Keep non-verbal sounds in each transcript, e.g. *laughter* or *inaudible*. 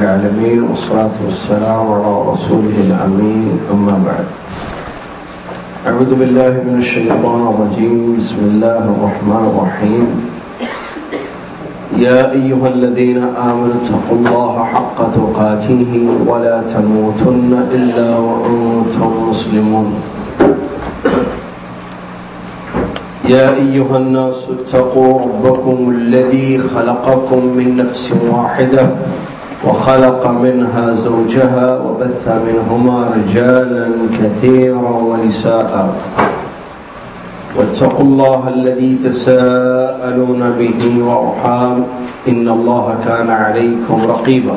العالمين، والصلاة والسلام على رسوله الأمين، أما بعد. أعوذ بالله من الشيطان الرجيم. بسم الله الرحمن الرحيم. يا أيها الذين آمنوا اتقوا الله حق تقاته ولا تموتن إلا وأنتم مسلمون. يا أيها الناس اتقوا ربكم الذي خلقكم من نفس واحدة وخلق منها زوجها وبث منهما رجالا كثيرا ونساء. واتقوا الله الذي تساءلون به وأرحام إن الله كان عليكم رقيبا.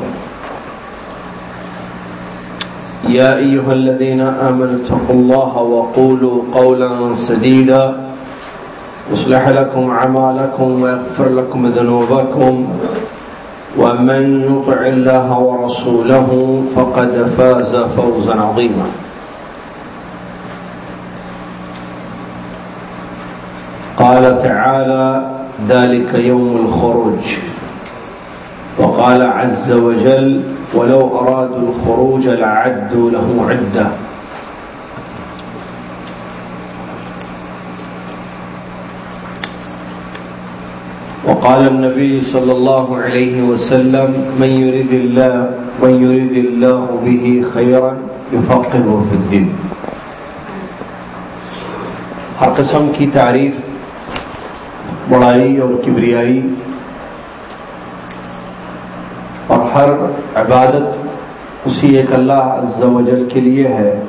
يا أيها الذين آمنوا اتقوا الله وقولوا قولا سديدا. يصلح لكم عمالكم ويغفر لكم ذنوبكم ويغفر لكم ذنوبكم. ومن يطع الله ورسوله فقد فاز فوزا عظيما قال تعالى ذلك يوم الخروج وقال عز وجل ولو أرادوا الخروج لعدوا له عده وقال النبي صلى الله عليه وسلم، من يريد الله، من يريد الله به خيرا، يفقهه في الدين. ہر قسم کی تعریف، بڑائی اور کبریائی، اور ہر عبادت اسی ایک اللہ عز و جل کے لیے ہے،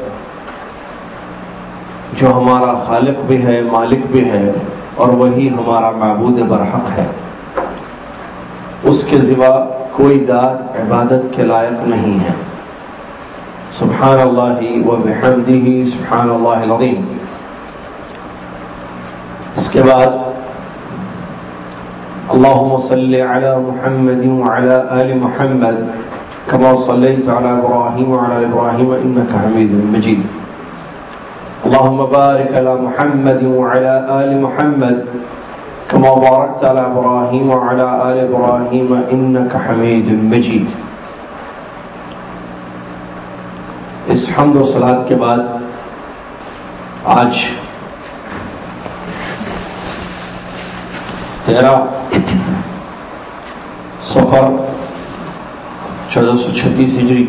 جو ہمارا خالق بھی ہے، مالک بھی ہے۔ اور وہی ہمارا معبود برحق ہے۔ اس کے ذوا کوئی ذات عبادت کے لائق نہیں ہے۔ سبحان اللہ و بحمدہ سبحان اللہ العظیم۔ اس کے بعد اللهم صل على محمد وعلى آل محمد كما صليت على إبراهيم وعلى إبراهيم إنك حميد مجيد اللهم بارك على محمد وعلى آل محمد كما باركت على إبراهيم وعلى آل إبراهيم إنك حميد مجيد. اس حمد و صلات کے بعد آج تیرہ سفر چودہ سو چھتیس ہجری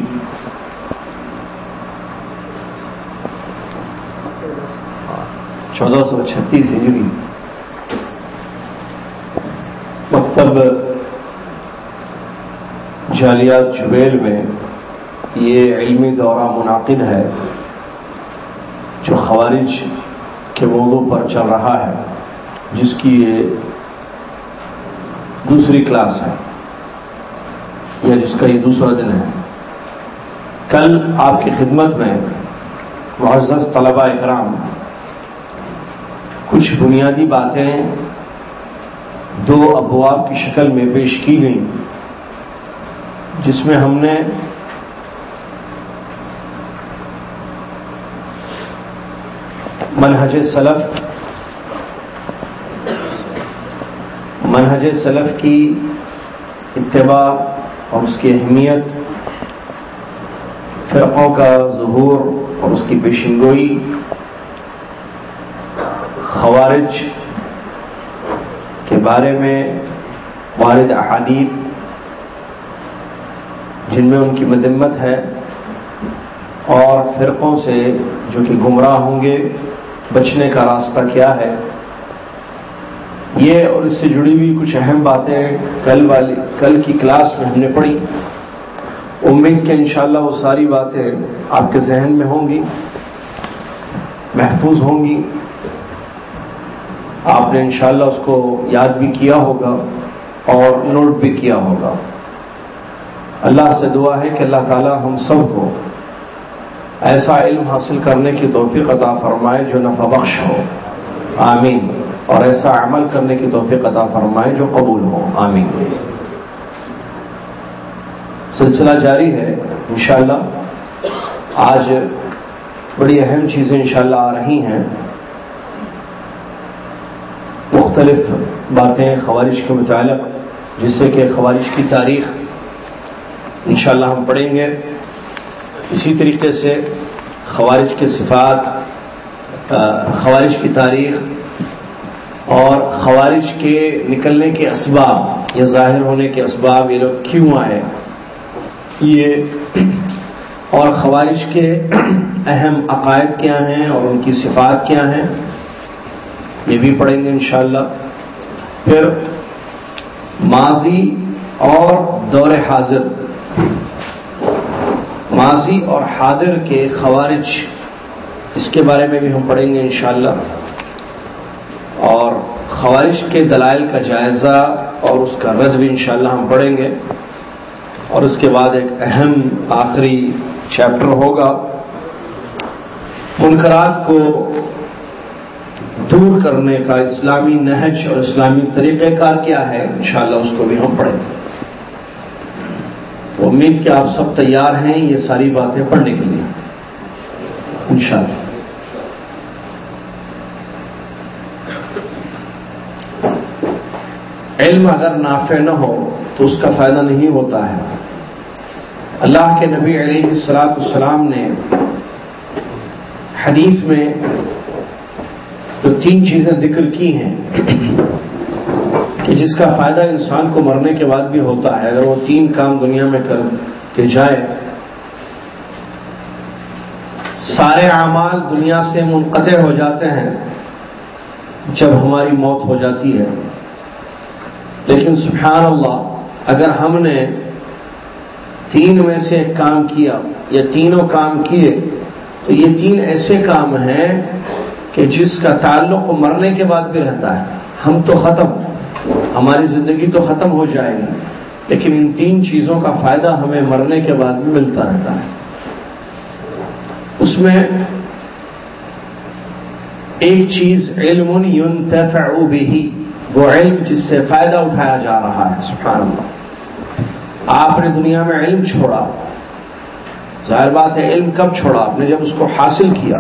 چودہ سو چھتیس ہجری۔ مکتب جالیات جبیل میں یہ علمی دورہ منعقد ہے، جو خوارج کے موضوع پر چل رہا ہے، جس کی یہ دوسری کلاس ہے، یا جس کا یہ دوسرا دن ہے۔ کل آپ کی خدمت میں معزز طلبہ اکرام کچھ بنیادی باتیں دو ابواب کی شکل میں پیش کی گئیں، جس میں ہم نے منہج سلف منہج سلف کی اتباع اور اس کی اہمیت، فرقوں کا ظہور اور اس کی پیشنگوئی خوارج کے بارے میں والد احادیث جن میں ان کی مدمت ہے اور فرقوں سے جو کہ گمراہ ہوں گے، بچنے کا راستہ کیا ہے؟ یہ اور اس سے جڑی ہوئی کچھ اہم باتیں کل والی، کل کی کلاس میں ہم نے پڑھی۔ امید کہ انشاءاللہ وہ ساری باتیں آپ کے ذہن میں ہوں گی، محفوظ ہوں گی۔ آپ نے انشاءاللہ اس کو یاد بھی کیا ہوگا اور نوٹ بھی کیا ہوگا۔ اللہ سے دعا ہے کہ اللہ تعالی ہم سب کو ایسا علم حاصل کرنے کی توفیق عطا فرمائے جو نفع بخش ہو۔ آمین۔ اور ایسا عمل کرنے کی توفیق عطا فرمائے جو قبول ہو۔ آمین۔ سلسلہ جاری ہے۔ انشاءاللہ آج بڑی اہم چیزیں انشاءاللہ آ رہی ہیں۔ مختلف باتیں خوارش کے متعلق، جس سے کہ خوارش کی تاریخ انشاءاللہ ہم پڑھیں گے۔ اسی طریقے سے خوارج کے صفات خوارج کی تاریخ اور خوارج کے نکلنے کے اسباب یا ظاہر ہونے کے اسباب، یہ لوگ کیوں آئے؟ یہ اور خوارج کے اہم عقائد کیا ہیں اور ان کی صفات کیا ہیں؟ یہ بھی پڑھیں گے انشاءاللہ۔ پھر ماضی اور دور حاضر۔ ماضی اور حاضر کے خوارج، اس کے بارے میں بھی ہم پڑھیں گے انشاءاللہ۔ اور خوارج کے دلائل کا جائزہ اور اس کا رد بھی انشاءاللہ ہم پڑھیں گے۔ اور اس کے بعد ایک اہم آخری چیپٹر ہوگا۔ منکرات کو دور کرنے کا اسلامی نہج اور اسلامی طریقہ کار کیا ہے؟ انشاءاللہ اس کو بھی ہم پڑھیں تو امید کہ آپ سب تیار ہیں یہ ساری باتیں پڑھنے کے لیے۔ انشاءاللہ۔ علم اگر نافع نہ ہو تو اس کا فائدہ نہیں ہوتا ہے۔ اللہ کے نبی علیہ السلاط السلام نے حدیث میں جو تین چیزیں ذکر کی ہیں کہ جس کا فائدہ انسان کو مرنے کے بعد بھی ہوتا ہے، اگر وہ تین کام دنیا میں کر کے جائے، سارے اعمال دنیا سے منقطع ہو جاتے ہیں جب ہماری موت ہو جاتی ہے۔ لیکن سبحان اللہ اگر ہم نے تین میں سے ایک کام کیا یا تینوں کام کیے، تو یہ تین ایسے کام ہیں کہ جس کا تعلق مرنے کے بعد بھی رہتا ہے، ہم تو ختم، ہماری زندگی تو ختم ہو جائے گی۔ لیکن ان تین چیزوں کا فائدہ ہمیں مرنے کے بعد بھی ملتا رہتا ہے۔ اس میں ایک چیز علم ينتفع به، وہ علم جس سے فائدہ اٹھایا جا رہا ہے۔ سبحان اللہ آپ نے دنیا میں علم چھوڑا۔ ظاہر بات ہے، علم کب چھوڑا؟ آپ نے جب اس کو حاصل کیا۔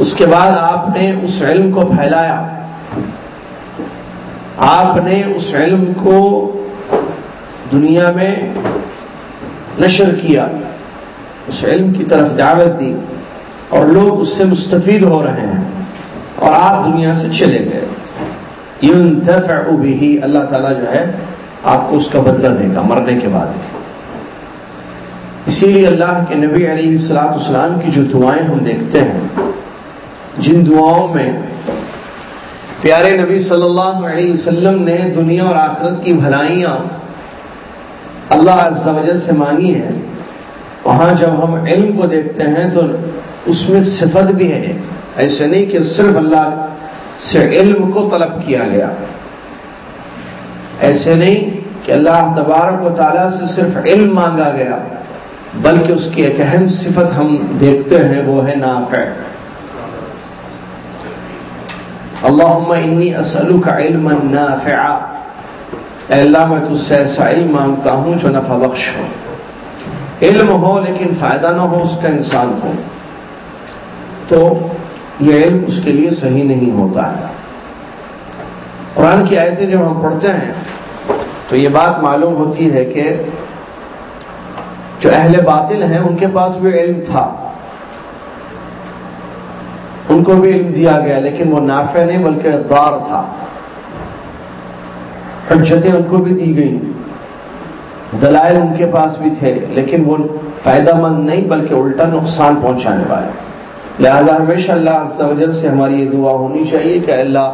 اس کے بعد آپ نے اس علم کو پھیلایا۔ آپ نے اس علم کو دنیا میں نشر کیا۔ اس علم کی طرف دعوت دی اور لوگ اس سے مستفید ہو رہے ہیں اور آپ دنیا سے چلے گئے۔ یہ بھی اللہ تعالیٰ جو ہے، آپ کو اس کا بدلہ دے گا مرنے کے بعد۔ اسی لیے اللہ کے نبی علیہ السلاط اسلام کی جو دعائیں ہم دیکھتے ہیں جن دعاؤں میں پیارے نبی صلی اللہ علیہ وسلم نے دنیا اور آخرت کی بھلائیاں اللہ عز و جل سے مانگی ہیں، وہاں جب ہم علم کو دیکھتے ہیں تو اس میں صفت بھی ہے۔ ایسے نہیں کہ صرف اللہ سے علم کو طلب کیا گیا۔ ایسے نہیں کہ اللہ تبارک و تعالیٰ سے صرف علم مانگا گیا، بلکہ اس کی ایک اہم صفت ہم دیکھتے ہیں، وہ ہے نافع۔ اللہ انی اسلو کا علم اے اللہ، میں تجھ سے ایسا علم مانگتا ہوں جو نفع بخش ہو۔ علم ہو لیکن فائدہ نہ ہو، اس کا انسان کو تو یہ علم اس کے لیے صحیح نہیں ہوتا ہے۔ قرآن کی آیتیں جب ہم پڑھتے ہیں، تو یہ بات معلوم ہوتی ہے کہ جو اہل باطل ہیں، ان کے پاس بھی علم تھا۔ ان کو بھی علم دیا گیا، لیکن وہ نافع نہیں بلکہ دار تھا۔ حجتیں ان کو بھی دی گئی دلائل ان کے پاس بھی تھے، لیکن وہ فائدہ مند نہیں بلکہ الٹا نقصان پہنچانے والے۔ لہذا ہمیشہ اللہ وجل سے ہماری یہ دعا ہونی چاہیے کہ اللہ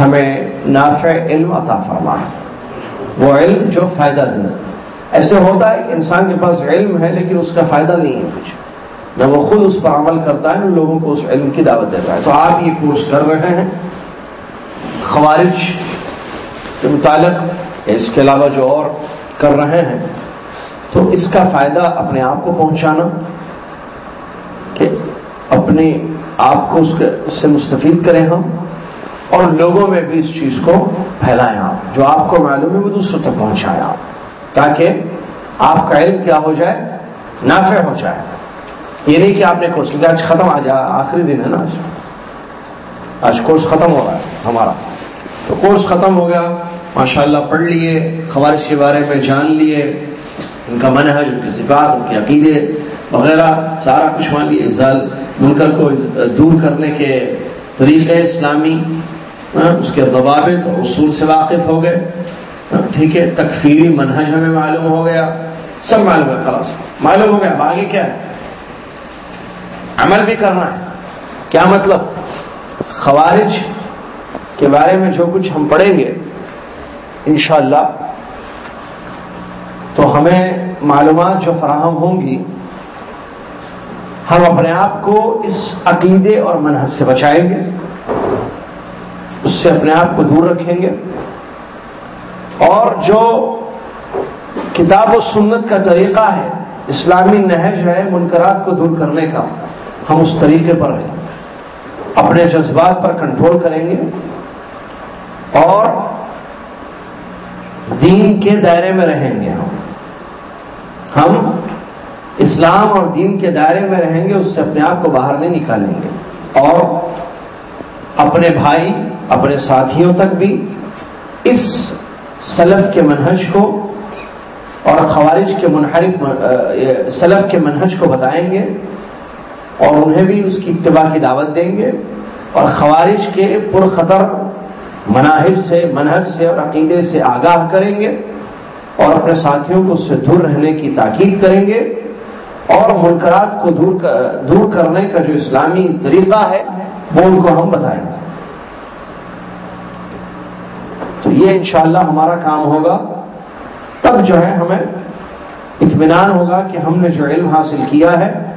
ہمیں نافع علم عطا فرمائے۔ وہ علم جو فائدہ دے۔ ایسے ہوتا ہے کہ انسان کے پاس علم ہے لیکن اس کا فائدہ نہیں ہے کچھ۔ نہ وہ خود اس پر عمل کرتا ہے نہ لوگوں کو اس علم کی دعوت دیتا ہے۔ تو آپ یہ کورس کر رہے ہیں، خوارج کے متعلق اس کے علاوہ جو اور کر رہے ہیں، تو اس کا فائدہ اپنے آپ کو پہنچانا، کہ اپنے آپ کو اس سے مستفید کریں ہم، اور لوگوں میں بھی اس چیز کو پھیلائیں آپ۔ جو آپ کو معلوم ہے، وہ دوسروں تک پہنچائیں آپ۔ تاکہ آپ کا علم کیا ہو جائے، نافع ہو جائے۔ یہ نہیں کہ آپ نے کورس کیا، آج ختم آ جائے آخری دن ہے نا، آج۔ آج کورس ختم ہو رہا ہے ہمارا۔ تو کورس ختم ہو گیا ماشاء اللہ پڑھ لیے خوارش کے بارے میں جان لیے۔ ان کا من ہے ان کی صفات، ان کے عقیدے وغیرہ، سارا کچھ مان لیے افضال منکر کو دور کرنے کے طریقے اسلامی ہاں، اس کے ضوابط اور اصول سے واقف ہو گئے۔ ہاں، ٹھیک ہے، تکفیری منہج ہمیں معلوم ہو گیا۔ سب معلوم ہے، خلاص۔ معلوم ہو گیا باغی کیا ہے؟ عمل بھی کرنا ہے۔ کیا مطلب؟ خوارج کے بارے میں جو کچھ ہم پڑھیں گے، انشاءاللہ، تو ہمیں معلومات جو فراہم ہوں گی، ہم اپنے آپ کو اس عقیدے اور منحص سے بچائیں گے، اس سے اپنے آپ کو دور رکھیں گے۔ اور جو کتاب و سنت کا طریقہ ہے، اسلامی نہج ہے، منکرات کو دور کرنے کا ہم اس طریقے پر رہیں اپنے جذبات پر کنٹرول کریں گے اور دین کے دائرے میں رہیں گے ہم۔ ہم اسلام اور دین کے دائرے میں رہیں گے، اس سے اپنے آپ کو باہر نہیں نکالیں گے۔ اور اپنے بھائی، اپنے ساتھیوں تک بھی اس سلف کے منہج کو اور خوارج کے منحرف سلف کے منہج کو بتائیں گے۔ اور انہیں بھی اس کی اتباع کی دعوت دیں گے اور خوارج کے پرخطر مناہج سے، منہج سے اور عقیدے سے آگاہ کریں گے اور اپنے ساتھیوں کو اس سے دور رہنے کی تاکید کریں گے اور منکرات کو دور دور کرنے کا جو اسلامی طریقہ ہے، وہ ان کو ہم بتائیں گے۔ تو یہ انشاءاللہ ہمارا کام ہوگا۔ تب جو ہے ہمیں اطمینان ہوگا کہ ہم نے جو علم حاصل کیا ہے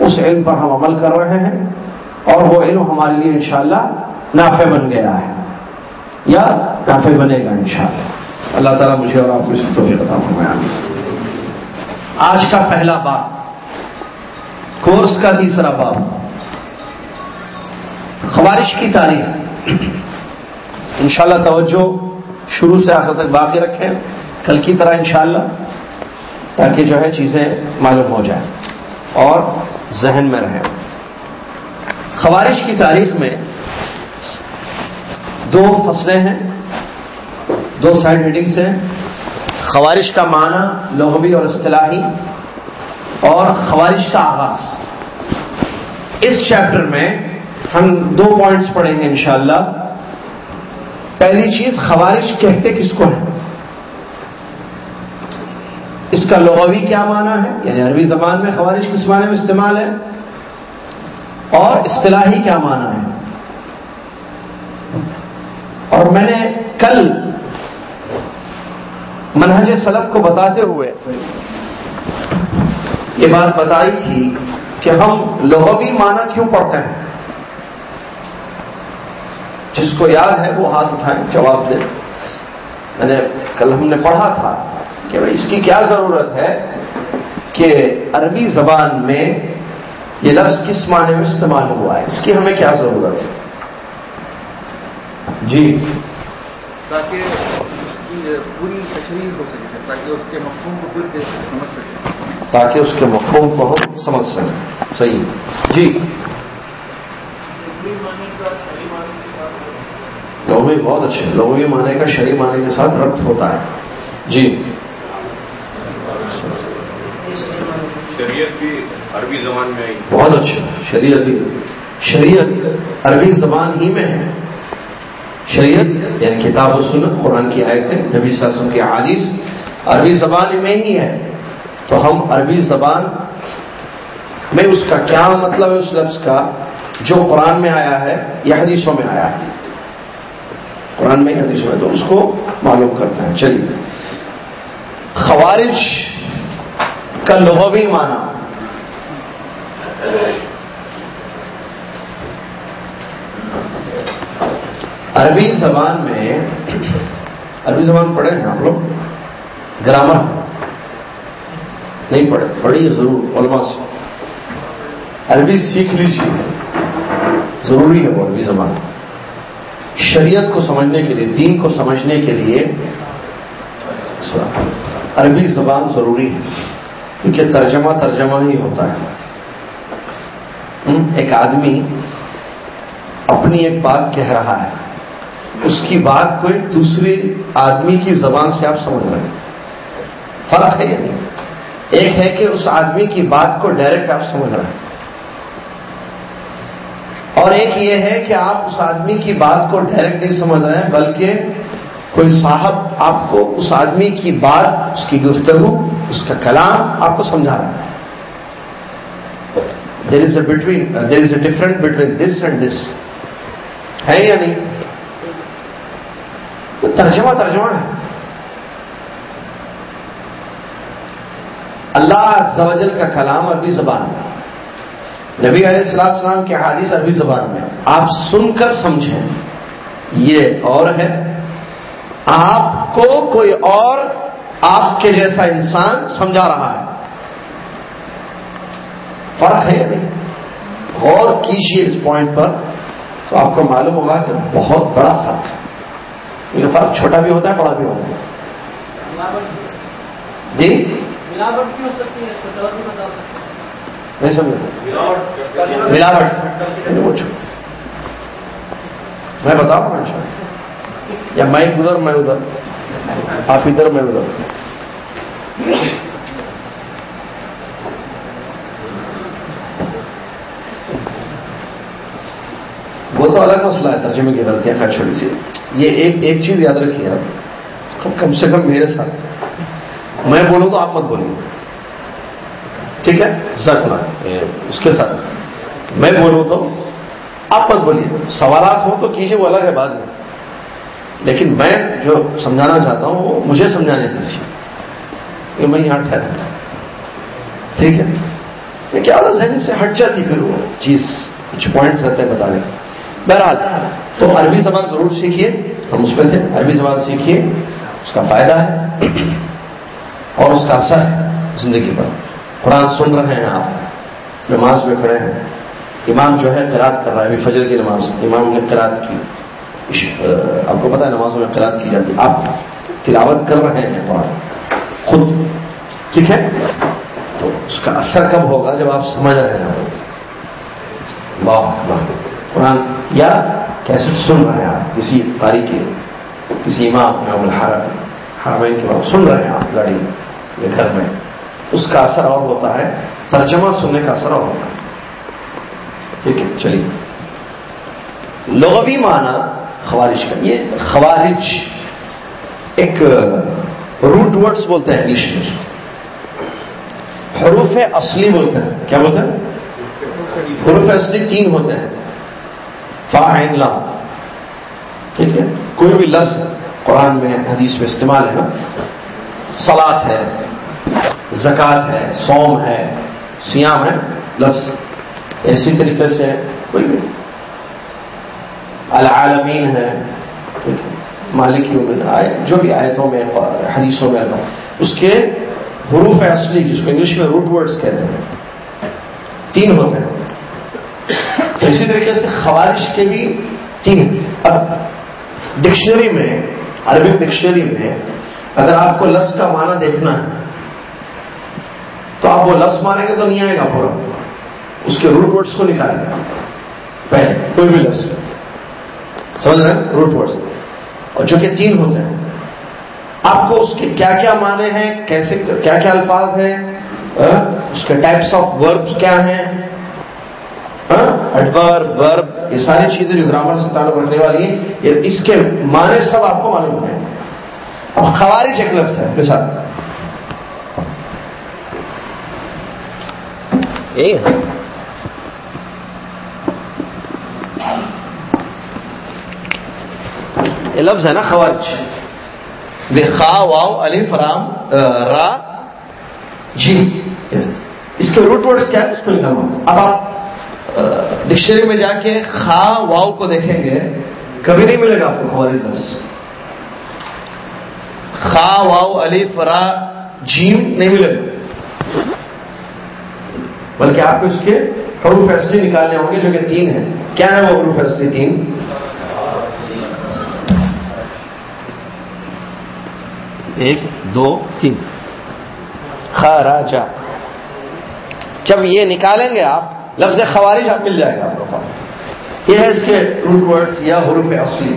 اس علم پر ہم عمل کر رہے ہیں اور وہ علم ہمارے لیے انشاءاللہ نافع بن گیا ہے۔ یا نافع بنے گا انشاءاللہ۔ اللہ تعالیٰ مجھے اور آپ کو اس کی توفیق فرمایا آج کا پہلا باب، کورس کا تیسرا باب۔ خوارش کی تاریخ۔ انشاءاللہ توجہ شروع سے آخر تک باقی رکھیں، کل کی طرح انشاءاللہ، تاکہ جو ہے چیزیں معلوم ہو جائیں۔ اور ذہن میں رہیں خوارش کی تاریخ میں دو فصلیں ہیں، دو سائڈ ہیڈنگس ہیں۔ خوارش کا معنی لغوی اور اصطلاحی اور خوارش کا آغاز۔ اس چیپٹر میں ہم دو پوائنٹس پڑھیں گے انشاءاللہ۔ پہلی چیز خوارش کہتے کس کو ہیں؟ اس کا لغوی کیا معنی ہے؟ یعنی عربی زبان میں خوارش کس معنی میں استعمال ہے؟ اور اصطلاحی کیا معنی ہے؟ اور میں نے کل منہج سلف کو بتاتے ہوئے یہ بات بتائی تھی کہ ہم لغوی معنی کیوں پڑھتے ہیں؟ جس کو یاد ہے وہ ہاتھ اٹھائیں، جواب دیں میں نے کل ہم نے پڑھا تھا۔ کہ بھائی اس کی کیا ضرورت ہے کہ عربی زبان میں یہ لفظ کس معنی میں استعمال ہوا ہے؟ اس کی ہمیں کیا ضرورت ہے؟ جی۔ تاکہ پوری تشریح ہو سکے تاکہ اس کے مفہوم کو پوری سمجھ سکے۔ تاکہ اس کے مفہوم کو ہم سمجھ سکیں۔ صحیح۔ جی۔ لوگ بہت اچھے لوگ معنی کا شری معنی کے ساتھ ربط ہوتا ہے۔ جی۔ شریعت بھی عربی زبان میں بہت اچھا شریعت بھی۔ شریعت عربی زبان ہی میں ہے۔ شریعت یعنی کتاب و سنت، قرآن کی آیتیں، نبی صلی اللہ علیہ وسلم کے حادث عربی زبان میں ہی ہے۔ تو ہم عربی زبان میں اس کا کیا مطلب ہے، اس لفظ کا؟ جو قرآن میں آیا ہے، یا حدیثوں میں آیا ہے۔ قرآن میں حدیثوں میں، تو اس کو معلوم کرتے ہیں۔ چلیے۔ خوارج کا لغوی معنی۔ عربی زبان میں، عربی زبان پڑھے ہیں آپ لوگ؟ گرامر۔ نہیں پڑھے پڑھیے ضرور، علماء سے۔ عربی سیکھ لیجیے ضروری ہے وہ عربی زبان۔ شریعت کو سمجھنے کے لیے، دین کو سمجھنے کے لیے۔ عربی زبان ضروری ہے۔ کیونکہ ترجمہ ترجمہ ہی ہوتا ہے۔ ایک آدمی اپنی ایک بات کہہ رہا ہے۔ اس کی بات کو ایک دوسری آدمی کی زبان سے آپ سمجھ رہے ہیں۔ فرق ہے یا نہیں؟ ایک ہے کہ اس آدمی کی بات کو ڈائریکٹ آپ سمجھ رہے ہیں۔ اور ایک یہ ہے کہ آپ اس آدمی کی بات کو ڈائریکٹ نہیں سمجھ رہے ہیں، بلکہ کوئی صاحب آپ کو اس آدمی کی بات، اس کی گفتگو، اس کا کلام آپ کو سمجھا رہا ہے۔ There is a between there is a different between this and this ہے یا نہیں؟ ترجمہ ترجمہ ہے۔ اللہ زوجل کا کلام عربی زبان میں۔ نبی علیہ السلام السلام کے حادث عربی زبان میں۔ آپ سن کر سمجھیں۔ یہ اور ہے۔ آپ کو کوئی اور آپ کے جیسا انسان سمجھا رہا ہے۔ فرق ہے یا نہیں؟ غور کیجیے اس پوائنٹ پر تو آپ کو معلوم ہوگا کہ بہت بڑا فرق ہے۔ یہ فرق چھوٹا بھی ہوتا ہے بڑا بھی ہوتا ہے۔ جی؟ نہیں سمجھا ملاوٹ۔ پوچھو۔ میں بتاؤں گا یا میں ادھر میں ادھر۔ آپ ادھر، میں ادھر۔ وہ تو الگ مسئلہ ہے، ترجمے کی غلطیاں خیر چھوڑی سی۔ یہ ایک ایک چیز یاد رکھیے آپ۔ کم سے کم میرے ساتھ۔ میں بولوں تو آپ مت بولیے ٹھیک ہے؟ زخلا اس کے ساتھ۔ میں بولوں تو آپ مت بولیے۔ سوالات ہوں تو کیجیے وہ الگ ہے، بعد میں۔ لیکن میں جو سمجھانا چاہتا ہوں وہ مجھے سمجھانے دیجیے کہ میں یہاں ٹھہرا ٹھیک ہے؟ میں کیا ذہن سے ہٹ جاتی پھر وہ چیز؟ کچھ پوائنٹس رہتے ہیں بتانے۔ بہرحال، تو عربی زبان ضرور سیکھیے۔ ہم اس پہ تھے۔ عربی زبان سیکھیے۔ اس کا فائدہ ہے اور اس کا اثر ہے زندگی پر۔ قرآن سن رہے ہیں آپ۔ نماز میں کھڑے ہیں۔ امام جو ہے قرآد کر رہا ہے۔ ابھی فجر کی نماز۔ امام نے قرآد کی۔ آپ کو پتا ہے نمازوں میں قرآد کی جاتی آپ تلاوت کر رہے ہیں قرآن خود ٹھیک ہے؟ تو اس کا اثر کب ہوگا جب آپ سمجھ رہے ہیں واہ قرآن یا کیسے سن رہے ہیں آپ؟ کسی قاری کے، کسی امام حرمین کے بعد سن رہے ہیں آپ گاڑی یا گھر میں؟ اس کا اثر اور ہوتا ہے، ترجمہ سننے کا اثر اور ہوتا ہے۔ ٹھیک ہے، چلیے۔ لغوی معنی خوارج کا. یہ خوارج ایک روٹ ورڈس بولتے ہیں انگلش میں. حروف اصلی بولتے ہیں. کیا بولتے ہیں؟ حروف اصلی تین ہوتے ہیں. فا لا. ٹھیک ہے؟ کوئی بھی لفظ قرآن میں، حدیث میں استعمال ہے نا. سلاد ہے، زکوٰۃ ہے سوم ہے، سیام ہے، لفظ. اسی طریقے سے کوئی بھی العالمین ہے۔ مالک آئے، جو بھی آیتوں میں، حدیثوں میں اس کے حروف اصلی، جس کو انگلش میں روٹ ورڈز کہتے ہیں۔ تین ہوتے ہیں۔ اسی طریقے سے خوارش کے بھی تین۔ اب ڈکشنری میں عربک ڈکشنری میں اگر آپ کو لفظ کا معنی دیکھنا ہے، تو آپ وہ لفظ ماریں گے تو نہیں آئے گا پورا۔ اس کے روٹ ورڈس کو نکالیں گے۔ پہلے، کوئی بھی لفظ۔ سمجھ رہے ہیں؟ روٹ ورڈس اور جو کہ تین ہوتے ہیں. آپ کو اس کے کیا کیا معنی ہیں؟ کیسے کیا کیا الفاظ ہیں؟ ہاں؟ اس کے ٹائپس آف وربس کیا ہیں؟ ہاں؟ ورب یہ ساری چیزیں جو گرامر سے تعلق رکھنے والی ہیں، یہ اس کے معنی سب آپ کو معلوم ہیں. اب خوارج ایک لفظ ہے مثال یہی ہے یہ لفظ ہے نا خوارج۔ بے خا واؤ علی فرام را جی۔ اس کے روٹ ورڈس کیا ہے اس کو نکالنا اب آپ ڈکشنری میں جا کے خا واؤ کو دیکھیں گے، کبھی نہیں ملے گا آپ کو خوارج لفظ۔ خا واؤ علی فرا جیم نہیں ملے گا۔ بلکہ آپ کو اس کے حروف اصلی نکالنے ہوں گے جو کہ تین ہیں۔ کیا ہے وہ حروف اصلی تین؟ ایک، دو، تین۔ خراجا جب یہ نکالیں گے آپ، لفظ خوارج آپ مل جائے گا آپ کو۔ یہ ہے اس کے روٹ ورڈس یا حروف اصلی۔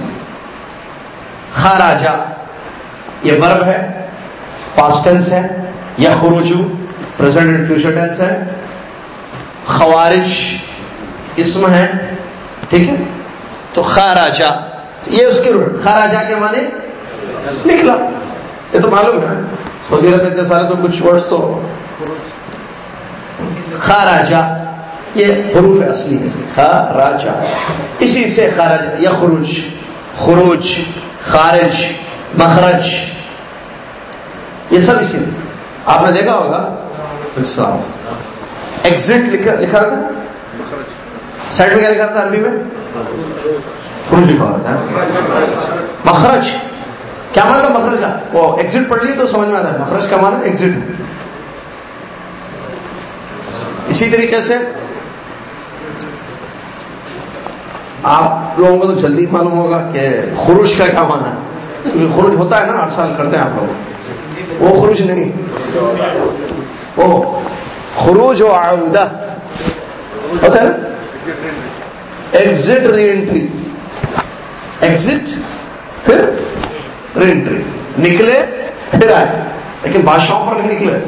خراجا یہ ورب ہے۔ پاسٹ ٹینس ہے۔ یا خروجو پرزینٹ اینڈ فیوچر ٹینس ہے۔ خوارج، اسم ہے۔ ٹھیک ہے؟ تو خاراجا یہ اس کے روٹ خاراجا کے معنی نکلا۔ یہ تو معلوم ہے۔ سعودی عرب اتنے سارے تو کچھ ورڈس تو خاراجا یہ حروف اصلی ہے خاراجا اسی سے خاراجا یا خروج خروج، خارج، مخرج۔ یہ سب اسی میں۔ آپ نے دیکھا ہوگا؟ ایگزٹ لکھا تھا سائڈ میں کیا لکھا تھا عربی میں؟ خروج لکھا ہوتا ہے۔ مخرج۔ کیا مطلب مخرج کا؟ وہ ایگزٹ پڑھ لی تو سمجھ میں آتا ہے، مخرج کا مانا ایگزٹ اسی طریقے سے آپ لوگوں کو تو جلدی معلوم ہوگا کہ خروش کا کیا مانا ہے۔ کیونکہ خروج ہوتا ہے نا، ہر سال کرتے ہیں آپ لوگ۔ وہ خروج نہیں۔ وہ خروج و آئندہ ہوتا ہے نا؟ ایگزٹ ری انٹری ایگزٹ پھر ری انٹری نکلے پھر آئے لیکن بادشاہوں پر نہیں نکلے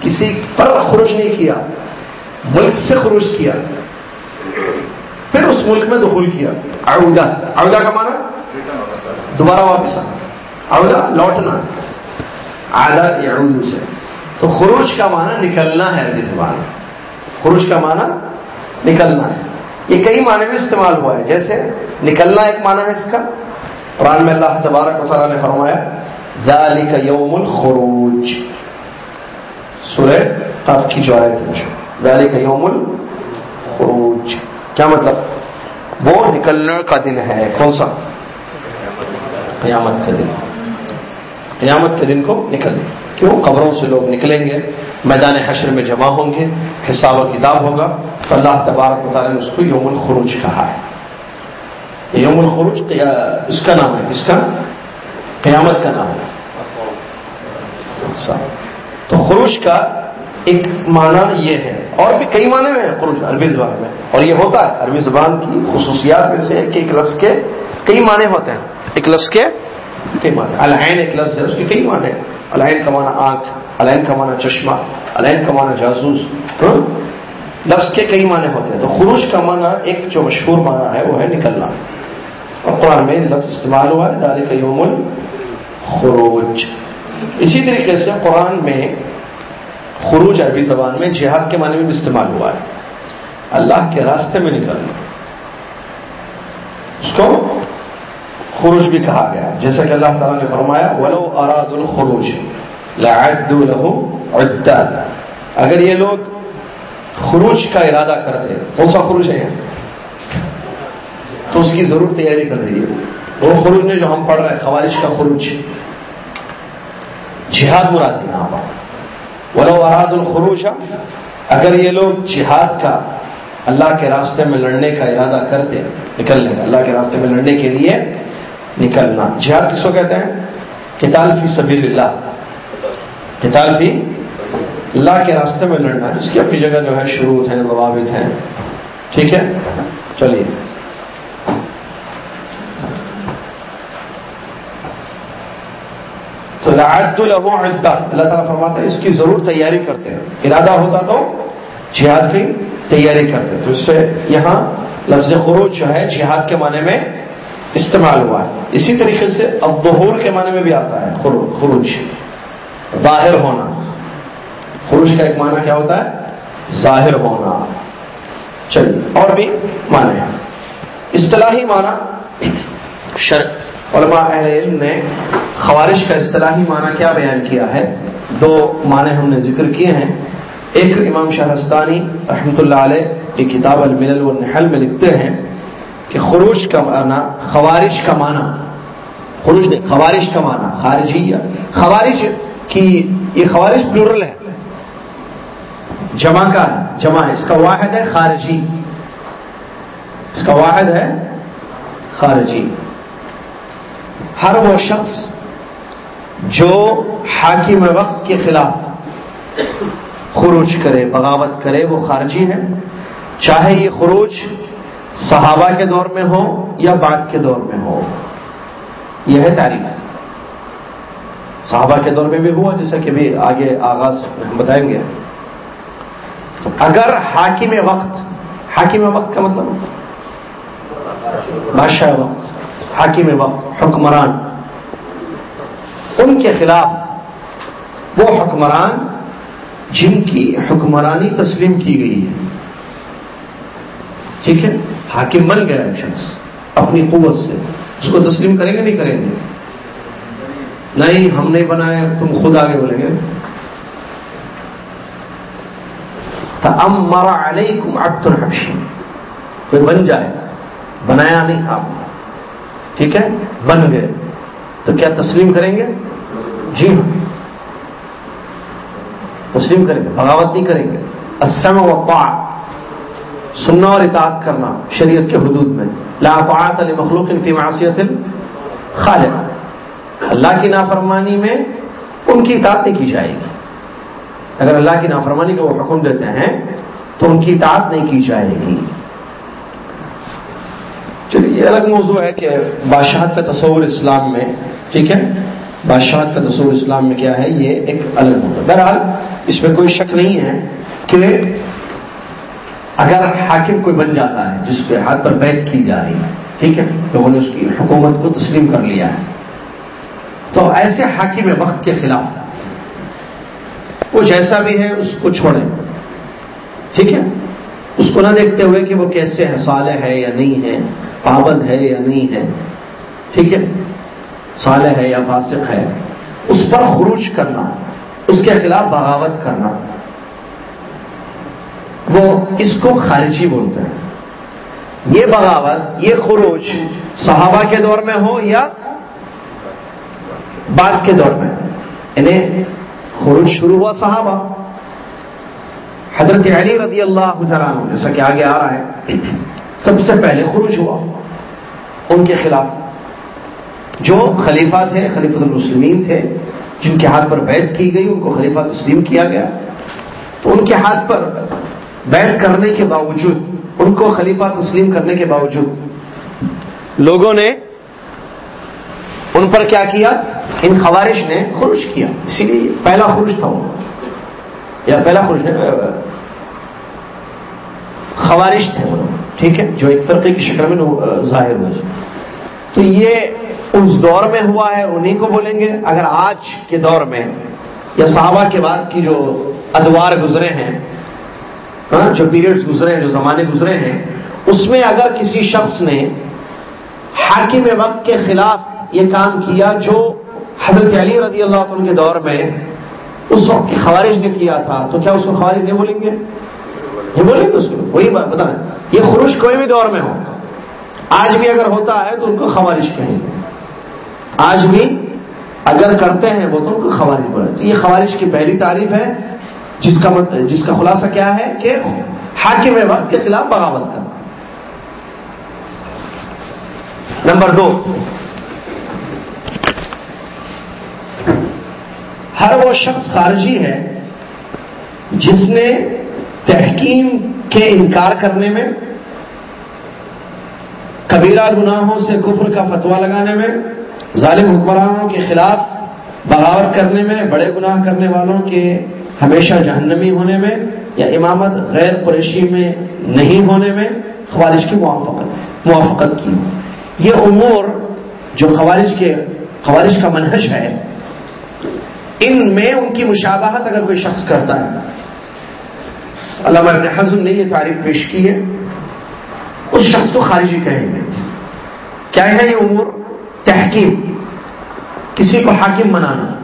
کسی پر خروج نہیں کیا ملک سے خروج کیا پھر اس ملک میں دخول کیا آؤدہ آؤدہ کا مانا دوبارہ واپس آنا آؤدہ لوٹنا آدھا یعود سے تو خروج کا معنی نکلنا ہے عربی زبان خروج کا معنی نکلنا ہے یہ کئی معنی میں استعمال ہوا ہے جیسے نکلنا ایک معنی ہے اس کا قرآن میں اللہ تبارک و تعالیٰ نے فرمایا، ذالک یوم الخروج۔ سورہ قف کی جو آیت ہے ذالک یوم الخروج۔ کیا مطلب؟ وہ نکلنے کا دن ہے، کون سا؟ قیامت کا دن۔ قیامت کے دن کو نکلنے۔ کیوں؟ قبروں سے لوگ نکلیں گے، میدان حشر میں جمع ہوں گے، حساب و کتاب ہوگا۔ تو اللہ تبارک و تعالیٰ نے اس کو یوم الخروج کہا ہے۔ یوم الخروج اس کا نام ہے، کس کا؟ قیامت کا نام ہے۔ اچھا۔ تو خروج کا ایک معنی یہ ہے، اور بھی کئی معنی میں خروج، عربی زبان میں۔ اور یہ ہوتا ہے، عربی زبان کی خصوصیات میں سے کہ ایک لفظ کے کئی معنی ہوتے ہیں۔ ایک لفظ کے کئی معنی العین ایک لفظ ہے، اس کے کئی معنی العین کا معنی آنکھ، العین کا معنی چشمہ، العین کا معنی جاسوس۔ ہاں؟ لفظ کے کئی معنی ہوتے ہیں۔ تو خروج کا معنی ایک جو مشہور معنی ہے، وہ ہے نکلنا۔ اور قرآن میں لفظ استعمال ہوا ہے دار کا یوم الخروج۔ اسی طریقے سے قرآن میں خروج عربی زبان میں جہاد کے معنی میں بھی استعمال ہوا ہے۔ اللہ کے راستے میں نکلنا۔ اس کو خروج بھی کہا گیا۔ جیسا کہ اللہ تعالیٰ نے فرمایا، ولو اراد الخروج له اگر یہ لوگ خروج کا ارادہ کرتے، کون سا خروج ہے تو اس کی ضرور تیاری کر دیں وہ خروج نے جو ہم پڑھ رہے ہیں خوارش کا خروج۔ جہاد مراد ہے یہاں پر۔ ولو اراد الخروج، اگر یہ لوگ جہاد کا اللہ کے راستے میں لڑنے کا ارادہ کرتے، نکلنے کا اللہ کے راستے میں لڑنے کے لیے نکلنا۔ جہاد کس کو کہتے ہیں؟ کتال فی سبیل اللہ کتال فی اللہ کے راستے میں لڑنا۔ جس کی اپنی جگہ جو ہے، شروع ہیں، ضوابط ہیں۔ ٹھیک ہے؟ چلیے۔ تو لعد له عدہ۔ اللہ تعالیٰ فرماتا ہے، اس کی ضرور تیاری کرتے ہیں۔ ارادہ ہوتا تو جہاد کی تیاری کرتے تو اس سے یہاں لفظ خروج جو ہے، جہاد کے معنی میں استعمال ہوا ہے۔ اسی طریقے سے اب کے معنی میں بھی آتا ہے خروج۔ ظاہر ہونا۔ خروج کا ایک معنی کیا ہوتا ہے؟ ظاہر ہونا۔ چلیے، اور بھی معنی ہیں۔ اصطلاحی معنی شر علماء اہل علم نے خوارش کا اصطلاحی معنی کیا بیان کیا ہے؟ دو معنی ہم نے ذکر کیے ہیں۔ ایک امام شہرستانی رحمۃ اللہ علیہ یہ کتاب الملل والنحل میں لکھتے ہیں کہ خروش کا معنی خوارش کا معنی خروش نہیں خوارش کا معنی خارجی خوارش کی، یہ خوارش پلورل ہے۔ جمع کا ہے، جمع ہے۔ اس کا واحد ہے خارجی۔ اس کا واحد ہے خارجی۔ ہر وہ شخص جو حاکم وقت کے خلاف خروج کرے، بغاوت کرے، وہ خارجی ہے چاہے یہ خروج صحابہ کے دور میں ہو یا بعد کے دور میں ہو، یہ ہے تعریف۔ صحابہ کے دور میں بھی ہوا، جیسا کہ بھی آگے آغاز بتائیں گے۔ تو اگر حاکم وقت حاکم وقت کا مطلب؟ بادشاہ وقت۔ حاکم وقت، حکمران. ان کے خلاف وہ حکمران جن کی حکمرانی تسلیم کی گئی ہے۔ ٹھیک ہے؟ حاکم بن گیا شخص، اپنی قوت سے۔ اس کو تسلیم کریں گے نہیں کریں گے؟ نہیں، ہم نہیں بنائے، تم خود آگے بولیں گے۔ ام علیکم عبد الحبشی۔ کوئی بن جائے، بنایا نہیں آپ ٹھیک ہے؟ بن گئے۔ تو کیا تسلیم کریں گے؟ جی ہاں۔ تسلیم کریں گے، بغاوت نہیں کریں گے۔ اسم و پا سننا اور اطاعت کرنا شریعت کے حدود میں۔ لا طاعت علی مخلوق فی معصیت خالق اللہ کی نافرمانی میں ان کی اطاعت نہیں کی جائے گی۔ اگر اللہ کی نافرمانی کو وہ حکم دیتے ہیں، تو ان کی اطاعت نہیں کی جائے گی۔ چلیے، یہ الگ موضوع ہے کہ بادشاہت کا تصور اسلام میں، ٹھیک ہے؟ بادشاہت کا تصور اسلام میں کیا ہے؟ یہ ایک الگ موضوع بہرحال، اس میں کوئی شک نہیں ہے کہ اگر حاکم کوئی بن جاتا ہے، جس کے ہاتھ پر بیت کی جا رہی ہے، ٹھیک ہے؟ لوگوں نے اس کی حکومت کو تسلیم کر لیا ہے۔ تو ایسے حاکم وقت کے خلاف وہ جیسا بھی ہے، اس کو چھوڑیں۔ ٹھیک ہے؟ اس کو نہ دیکھتے ہوئے کہ وہ کیسے ہے صالح ہے یا نہیں ہے۔ پابند ہے یا نہیں ہے، ٹھیک ہے؟ صالح ہے یا فاسق ہے، اس پر خروج کرنا، اس کے خلاف بغاوت کرنا، وہ اس کو خارجی بولتے ہیں۔ یہ بغاوت، یہ خروج صحابہ کے دور میں ہو یا بعد کے دور میں؟ یعنی خروج شروع ہوا صحابہ۔ حضرت علی رضی اللہ عنہ، جیسا کہ آگے آ رہا ہے، سب سے پہلے خروج ہوا۔ ان کے خلاف۔ جو خلیفہ تھے، خلیفۃ المسلمین تھے، جن کے ہاتھ پر بیت کی گئی، ان کو خلیفہ تسلیم کیا گیا۔ تو ان کے ہاتھ پر بیت کرنے کے باوجود، ان کو خلیفہ تسلیم کرنے کے باوجود لوگوں نے ان پر کیا کیا؟ ان خوارش نے خروش کیا۔ اسی لیے پہلا خروش تھا وہ۔ یا پہلا خروش نے خوارش تھے وہ۔ ٹھیک ہے؟ جو ایک فرقے کی شکل میں ظاہر ہوئے۔ تو یہ اس دور میں ہوا ہے انہیں کو بولیں گے۔ اگر آج کے دور میں یا صحابہ کے بعد کی جو ادوار گزرے ہیں ہاں، جو پیریڈز گزرے ہیں، جو زمانے گزرے ہیں، اس میں اگر کسی شخص نے حاکم وقت کے خلاف یہ کام کیا جو حضرت علی رضی اللہ عنہ کے دور میں اس وقت کی خوارج نے کیا تھا، تو کیا اس کو خوارج نہیں بولیں گے؟ یہ بولیں گے اس کو، وہی بات بتا یہ خروش کوئی بھی دور میں ہو۔ آج بھی اگر ہوتا ہے تو ان کو خوارش کہیں گے۔ آج بھی اگر کرتے ہیں وہ تو ان کو خوارش بولے یہ خوارش کی پہلی تعریف ہے، جس کا جس کا خلاصہ کیا ہے کہ حاکم وقت کے خلاف بغاوت کرنا۔ نمبر دو۔ ہر وہ شخص خارجی ہے جس نے تحکیم کے انکار کرنے میں کبیرہ گناہوں سے کفر کا فتوا لگانے میں، ظالم حکمرانوں کے خلاف بغاوت کرنے میں، بڑے گناہ کرنے والوں کے ہمیشہ جہنمی ہونے میں یا امامت غیر قریشی میں نہیں ہونے میں خوارج کی موافقت موافقت کی۔ یہ امور جو خوارج کے، خوارج کا منحج ہے، ان میں ان کی مشابہت اگر کوئی شخص کرتا ہے۔ علامہ ابن حزم نے یہ تعریف پیش کی ہے۔ اس شخص کو خارجی کہیں گے۔ کیا ہے یہ امور؟ تحکیم۔ کسی کو حاکم بنانا۔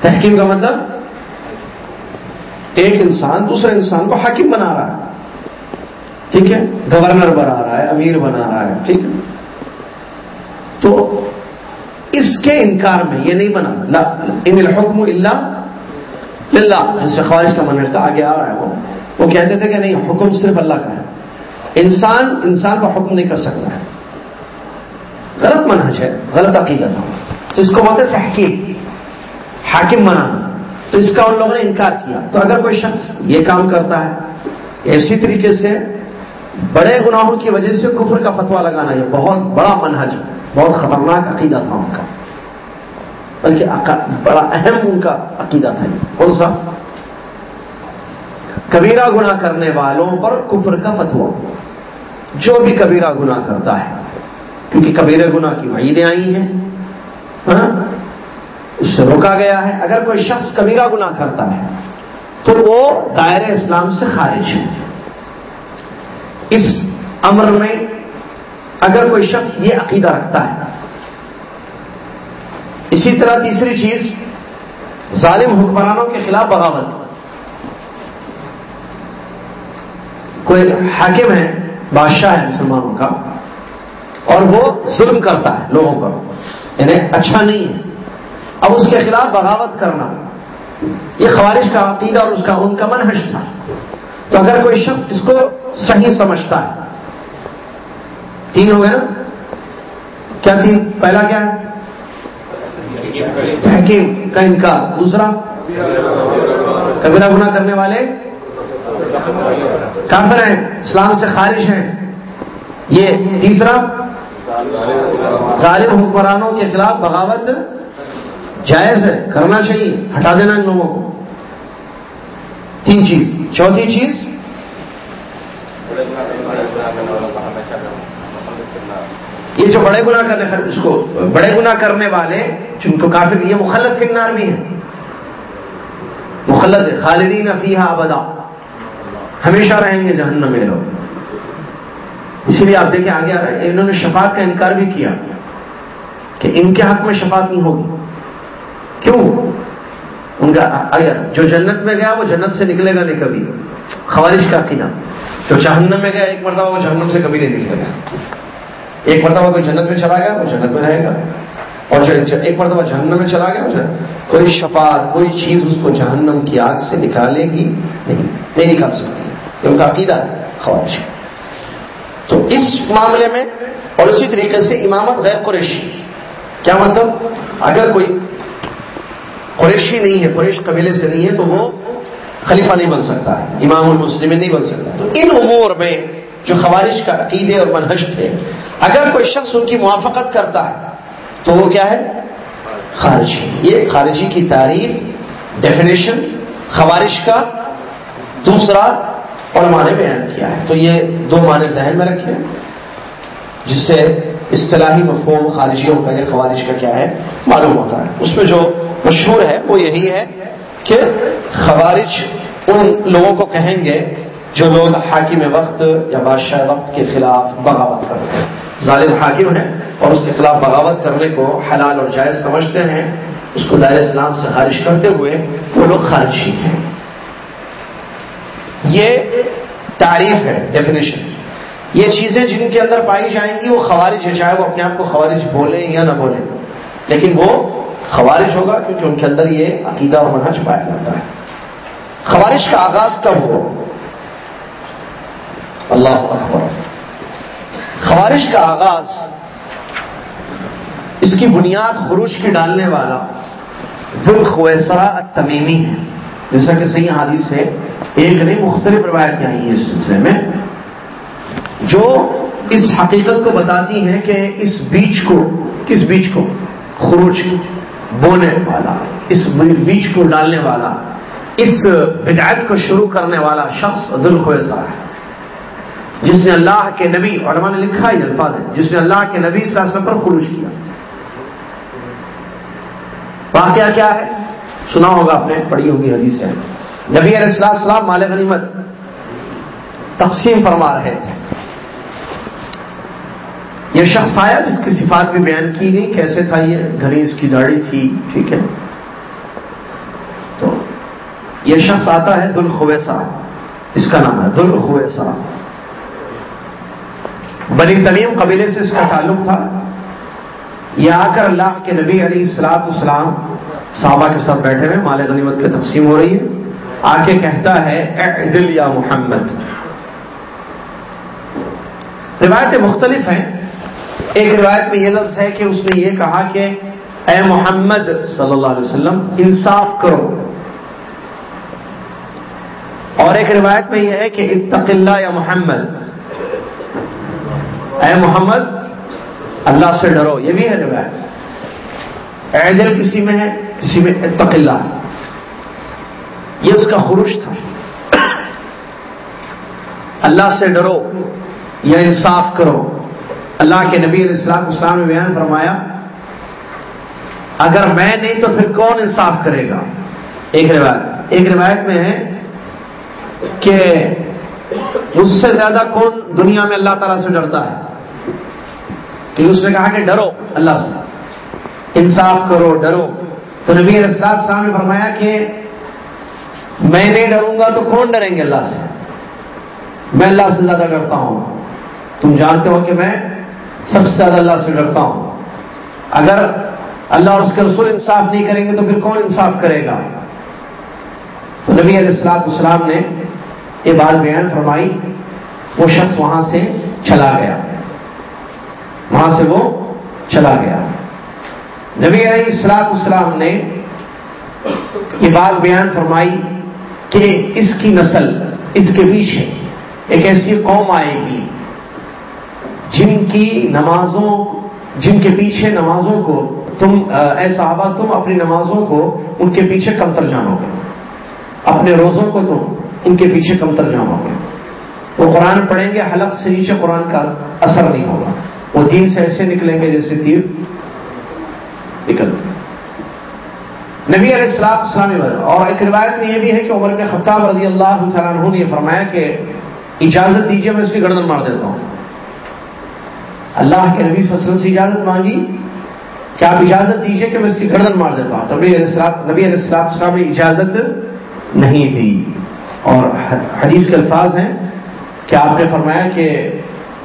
تحکیم کا مطلب ایک انسان دوسرے انسان کو حاکم بنا رہا ہے۔ ٹھیک ہے؟ گورنر بنا رہا ہے، امیر بنا رہا ہے، ٹھیک ہے؟ تو اس کے انکار میں یہ نہیں بنا۔ ان الحکم اللہ للہ۔ جس سے خواہش کا منج تھا آگے آ رہا ہے وہ وہ کہتے تھے کہ نہیں، حکم صرف اللہ کا ہے۔ انسان انسان کو حکم نہیں کر سکتا ہے۔ غلط منحج ہے، غلط عقیدہ تھا۔ تو اس کو بولتے تحقیق۔ حاکم بنانا تو اس کا ان لوگوں نے انکار کیا۔ تو اگر کوئی شخص یہ کام کرتا ہے، اسی طریقے سے بڑے گناہوں کی وجہ سے کفر کا فتوا لگانا یہ بہت بڑا منحج بہت خطرناک عقیدہ تھا ان کا۔ بلکہ بڑا اہم ان کا عقیدہ تھا کون سا؟ کبیرہ گنا کرنے والوں پر کفر کا فتوا جو بھی کبیرہ گنا کرتا ہے، کیونکہ کبیرہ گنا کی وعیدیں آئی ہیں ہاں؟ اس سے روکا گیا ہے۔ اگر کوئی شخص کبیرہ گنا کرتا ہے، تو وہ دائر اسلام سے خارج ہے۔ اس امر میں اگر کوئی شخص یہ عقیدہ رکھتا ہے، اسی طرح تیسری چیز، ظالم حکمرانوں کے خلاف بغاوت۔ کوئی حاکم ہے بادشاہ ہے مسلمانوں کا اور وہ ظلم کرتا ہے لوگوں پر۔ انہیں اچھا نہیں ہے۔ اب اس کے خلاف بغاوت کرنا۔ یہ خوارش کا عقیدہ اور اس کا ان کا منحش تھا۔ تو اگر کوئی شخص اس کو صحیح سمجھتا ہے۔ تین ہو گیا کیا تین؟ پہلا کیا ہے؟ تحکیم کا انکار۔ دوسرا؟ کبیرہ گنا کرنے والے کافر ہیں، اسلام سے خارج ہیں۔ یہ تیسرا، ظالم حکمرانوں کے خلاف بغاوت جائز ہے، کرنا چاہیے، ہٹا دینا ان لوگوں کو۔ تین چیز۔ چوتھی چیز، یہ جو بڑے گنا کرنے اس کو، بڑے گنا کرنے والے جن کو کافی یہ مخلت کنار بھی ہیں۔ مخلت خالدین فیحا ابدا۔ ہمیشہ رہیں گے جہنم میں لوگ اسی لیے آپ دیکھیں آگے آ رہے انہوں نے شفاعت کا انکار بھی کیا کہ ان کے حق میں شفاعت نہیں ہوگی۔ کیوں؟ ان کا اگر جو جنت میں گیا وہ جنت سے نکلے گا نہیں کبھی۔ خوارش کا عقیدہ جو جہنم میں گیا، ایک مرتبہ وہ جہنم سے کبھی نہیں نکلے گا۔ ایک مرتبہ کوئی جنت میں چلا گیا، وہ جنت میں رہے گا۔ اور جو ایک مرتبہ جہنم میں چلا گیا کوئی شفاعت، کوئی چیز اس کو جہنم کی آگ سے نکالے گی نہیں نہیں نکال سکتی۔ ان کا عقیدہ ہے۔ تو اس معاملے میں اور اسی طریقے سے امامت غیر قریشی، کیا مطلب؟ اگر کوئی قریشی نہیں ہے، قریش قبیلے سے نہیں ہے، تو وہ خلیفہ نہیں بن سکتا، امام المسلم نہیں بن سکتا۔ تو ان امور میں جو خوارش کا عقیدے اور منحش تھے، اگر کوئی شخص ان کی موافقت کرتا ہے، تو وہ کیا ہے؟ خارجی۔ یہ خارجی کی تعریف ڈیفینیشن خوارش کا دوسرا علماء نے بیان کیا ہے۔ تو یہ دو معنی ذہن میں رکھے جس سے اصطلاحی مفہوم خارجیوں کا یا خوارش کا کیا ہے، معلوم ہوتا ہے۔ اس میں جو مشہور ہے، وہ یہی ہے کہ خوارج ان لوگوں کو کہیں گے جو لوگ حاکم وقت یا بادشاہ وقت کے خلاف بغاوت کرتے ہیں۔ ظالم حاکم ہے اور اس کے خلاف بغاوت کرنے کو حلال اور جائز سمجھتے ہیں۔ اس کو دائر اسلام سے خارج کرتے ہوئے وہ لوگ خارجی ہیں۔ یہ تعریف ہے ڈیفینیشن یہ چیزیں جن کے اندر پائی جائیں گی، وہ خوارج ہے چاہے وہ اپنے آپ کو خوارج بولیں یا نہ بولیں۔ لیکن وہ خوارج ہوگا کیونکہ ان کے اندر یہ عقیدہ اور منہج پایا جاتا ہے۔ خوارش کا آغاز کب ہوا اللہ اکبر۔ خوارش کا آغاز اس کی بنیاد خروش کی ڈالنے والا دل خویسرا تمیمی ہے۔ جیسا کہ صحیح حادث سے ایک نہیں، مختلف روایتیں آئی ہیں اس سلسلے میں، جو اس حقیقت کو بتاتی ہیں کہ اس بیچ کو، کس بیچ کو؟ خروج بونے والا، اس بیچ کو ڈالنے والا، اس بدعت کو شروع کرنے والا شخص دل ہے۔ جس نے اللہ کے نبی، علماء نے لکھا یہ الفاظ ہے جس نے اللہ کے نبی صلی اللہ علیہ وسلم پر خروج کیا۔ واقعہ کیا ہے؟ سنا ہوگا آپ نے، پڑھی ہوگی حدیث ہے نبی علیہ السلام السلام مال غنیمت تقسیم فرما رہے تھے۔ یہ شخص آیا جس کی صفات بھی بیان کی گئی، کیسے تھا یہ؟ گھڑی اس کی داڑھی تھی، ٹھیک ہے۔ تو یہ شخص آتا ہے دل خویسا اس کا نام ہے دل خویسا بنی تلیم قبیلے سے اس کا تعلق تھا۔ یہ آ کر اللہ کے نبی علی السلاط اسلام صحابہ کے ساتھ بیٹھے ہوئے، مال غنیمت کی تقسیم ہو رہی ہے۔ آ کے کہتا ہے اے دل یا محمد. روایتیں مختلف ہیں۔ ایک روایت میں یہ لفظ ہے کہ اس نے یہ کہا کہ، اے محمد صلی اللہ علیہ وسلم، انصاف کرو. اور ایک روایت میں یہ ہے کہ، اتق اللہ یا محمد. اے محمد، اللہ سے ڈرو، یہ بھی ہے روایت۔ اے دل کسی میں ہے، کسی میں اتق اللہ۔ یہ اس کا خروش تھا۔ اللہ سے ڈرو، یا انصاف کرو۔ اللہ کے نبی علیہ السلاط اسلام نے بیان فرمایا، اگر میں نہیں تو پھر کون انصاف کرے گا؟ ایک روایت ایک روایت میں ہے کہ مجھ سے زیادہ کون دنیا میں اللہ تعالیٰ سے ڈرتا ہے؟ کہ اس نے کہا کہ ڈرو اللہ سے۔ انصاف کرو، ڈرو۔ تو نبی علیہ السلام السلام نے فرمایا کہ میں نہیں ڈروں گا تو کون ڈریں گے اللہ سے؟ میں اللہ سے زیادہ ڈرتا ہوں۔ تم جانتے ہو کہ میں سب سے زیادہ اللہ سے ڈرتا ہوں۔ اگر اللہ اور اس کے رسول انصاف نہیں کریں گے تو پھر کون انصاف کرے گا؟ تو نبی علیہ السلاط اسلام نے یہ بات بیان فرمائی۔ وہ شخص وہاں سے چلا گیا۔ وہاں سے وہ چلا گیا۔ نبی علیہ السلاط اسلام نے یہ بات بیان فرمائی۔ کہ اس کی نسل اس کے پیچھے ایک ایسی قوم آئے گی جن کی نمازوں، جن کے پیچھے نمازوں کو تم اے صحابہ، تم اپنی نمازوں کو ان کے پیچھے کم جانو گے اپنے روزوں کو تم ان کے پیچھے کم جانو گے وہ قرآن پڑھیں گے، حلق سے نیچے قرآن کا اثر نہیں ہوگا۔ وہ دین سے ایسے نکلیں گے جیسے تیر نکلتے نبی علیہ السلام اسلامی اور ایک روایت میں یہ بھی ہے کہ عمر بن خطاب رضی اللہ تعالیٰ عنہ نے یہ فرمایا کہ اجازت دیجیے میں اس کی گردن مار دیتا ہوں۔ اللہ کے نبی صلی اللہ علیہ وسلم سے اجازت مانگی، کہ آپ اجازت دیجیے کہ میں اس کی گردن مار دیتا ہوں۔ نبی علیہ نبی علیہ السلام السلام نے اجازت نہیں دی۔ اور حدیث کے الفاظ ہیں کہ آپ نے فرمایا کہ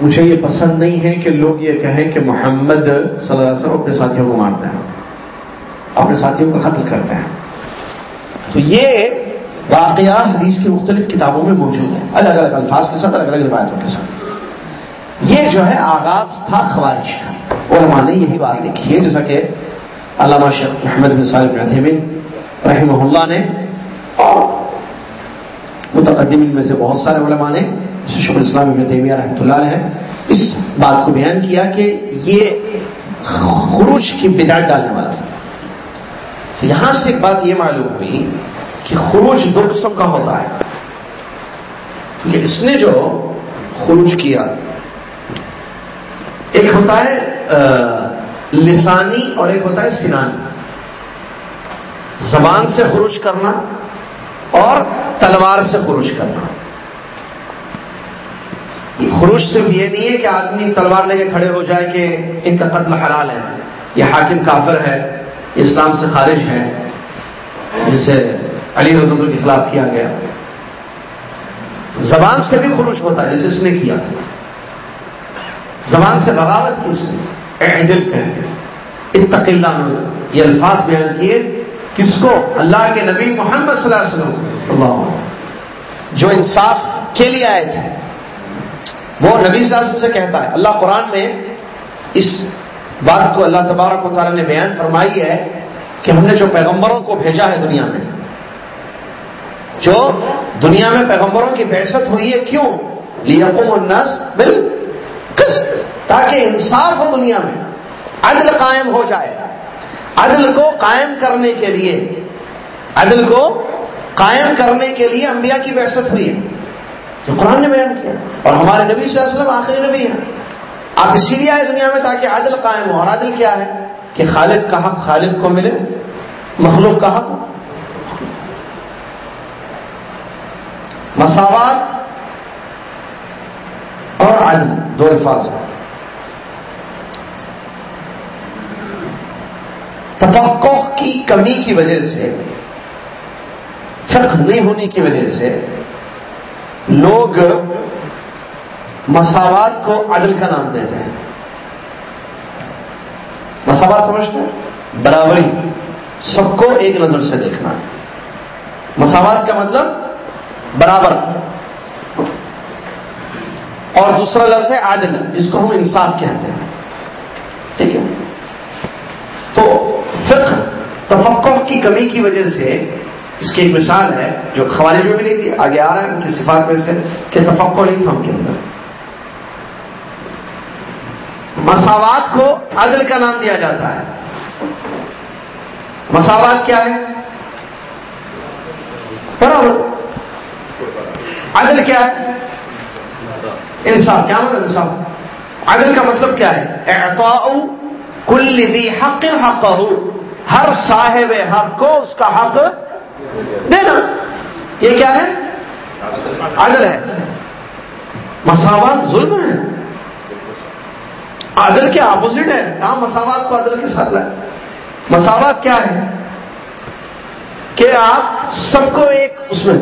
مجھے یہ پسند نہیں ہے کہ لوگ یہ کہیں کہ محمد صلی اللہ علیہ وسلم اپنے ساتھیوں کو مارتے ہیں۔ اپنے ساتھیوں کو قتل کرتے ہیں۔ تو یہ واقعہ حدیث کی مختلف کتابوں میں موجود ہے، الگ الگ الفاظ کے ساتھ، الگ الگ روایتوں کے ساتھ۔ یہ جو ہے آغاز تھا خوارش کا۔ علماء نے یہی بات لکھی ہے، جیسا کہ علامہ شیخ محمد بن صاحب رحمین رحمہ اللہ نے اور متقدمین میں سے بہت سارے علماء نے، جیسے شکر اسلام ابن تیمیہ رحمۃ اللہ نے اس بات کو بیان کیا کہ یہ خروج کی بداعت ڈالنے والا تھا۔ تو یہاں سے ایک بات یہ معلوم ہوئی کہ خروج دو قسم کا ہوتا ہے۔ کہ اس نے جو خروج کیا، ایک ہوتا ہے لسانی اور ایک ہوتا ہے سنانی زبان سے خروج کرنا اور تلوار سے خروج کرنا۔ خروج صرف یہ نہیں ہے کہ آدمی تلوار لے کے کھڑے ہو جائے کہ ان کا قتل حلال ہے یہ حاکم کافر ہے۔ اسلام سے خارج ہے جسے علی رضر کے خلاف کیا گیا۔ زبان سے بھی خروج ہوتا ہے، جسے اس نے کیا تھا۔ زبان سے بغاوت کی اس نے۔ دل کر کے۔ اللہ، یہ الفاظ بیان کیے۔ کس کو؟ اللہ کے نبی محمد صلی اللہ علیہ وسلم اللہ جو انصاف کے لیے آئے تھے، وہ نبی صلی اللہ علیہ وسلم سے کہتا ہے۔ اللہ قرآن میں اس بات کو اللہ تبارک و تعالیٰ نے بیان فرمائی ہے کہ ہم نے جو پیغمبروں کو بھیجا ہے دنیا میں، جو دنیا میں پیغمبروں کی بحثت ہوئی ہے کیوں؟ لیکم الناس بل تاکہ انصاف ہو دنیا میں، عدل قائم ہو جائے۔ عدل کو قائم کرنے کے لیے، عدل کو قائم کرنے کے لیے انبیاء کی بحثت ہوئی ہے۔ جو قرآن نے بیان کیا، اور ہمارے نبی صلی اللہ علیہ وسلم آخری نبی ہیں۔ آپ اسی لیے آئے دنیا میں تاکہ عدل قائم ہو۔ اور عدل کیا ہے؟ کہ خالق کا حق خالق کو ملے، مخلوق کا حق مساوات اور عدل دو الفاظ تفقع کی کمی کی وجہ سے فقہ نہیں ہونے کی وجہ سے لوگ مساوات کو عدل کا نام دیتے ہیں مساوات سمجھتے ہیں؟ برابری۔ سب کو ایک نظر سے دیکھنا۔ مساوات کا مطلب برابر۔ اور دوسرا لفظ ہے عادل، جس کو ہم انصاف کہتے ہیں۔ ٹھیک ہے؟ تو فقہ تفقع کی کمی کی وجہ سے اس کی ایک مثال ہے جو خوارج میں بھی نہیں تھی، آگے آ رہا ہے ان کی صفات میں سے کہ تفقع نہیں تھا ان کے اندر۔ مساوات کو عدل کا نام دیا جاتا ہے۔ مساوات کیا ہے؟ برابر عدل کیا ہے؟ انصاف۔ کیا مطلب انصاف؟ عدل کا مطلب کیا ہے؟ اعطاء کل ذی حق حق ہر صاحب حق کو اس کا حق دینا۔ یہ کیا ہے؟ عدل ہے۔ مساوات ظلم ہے۔ عدل کے اپوزٹ ہے کہاں مساوات کو عدل کے ساتھ لائے۔ مساوات کیا ہے کہ آپ سب کو ایک اس میں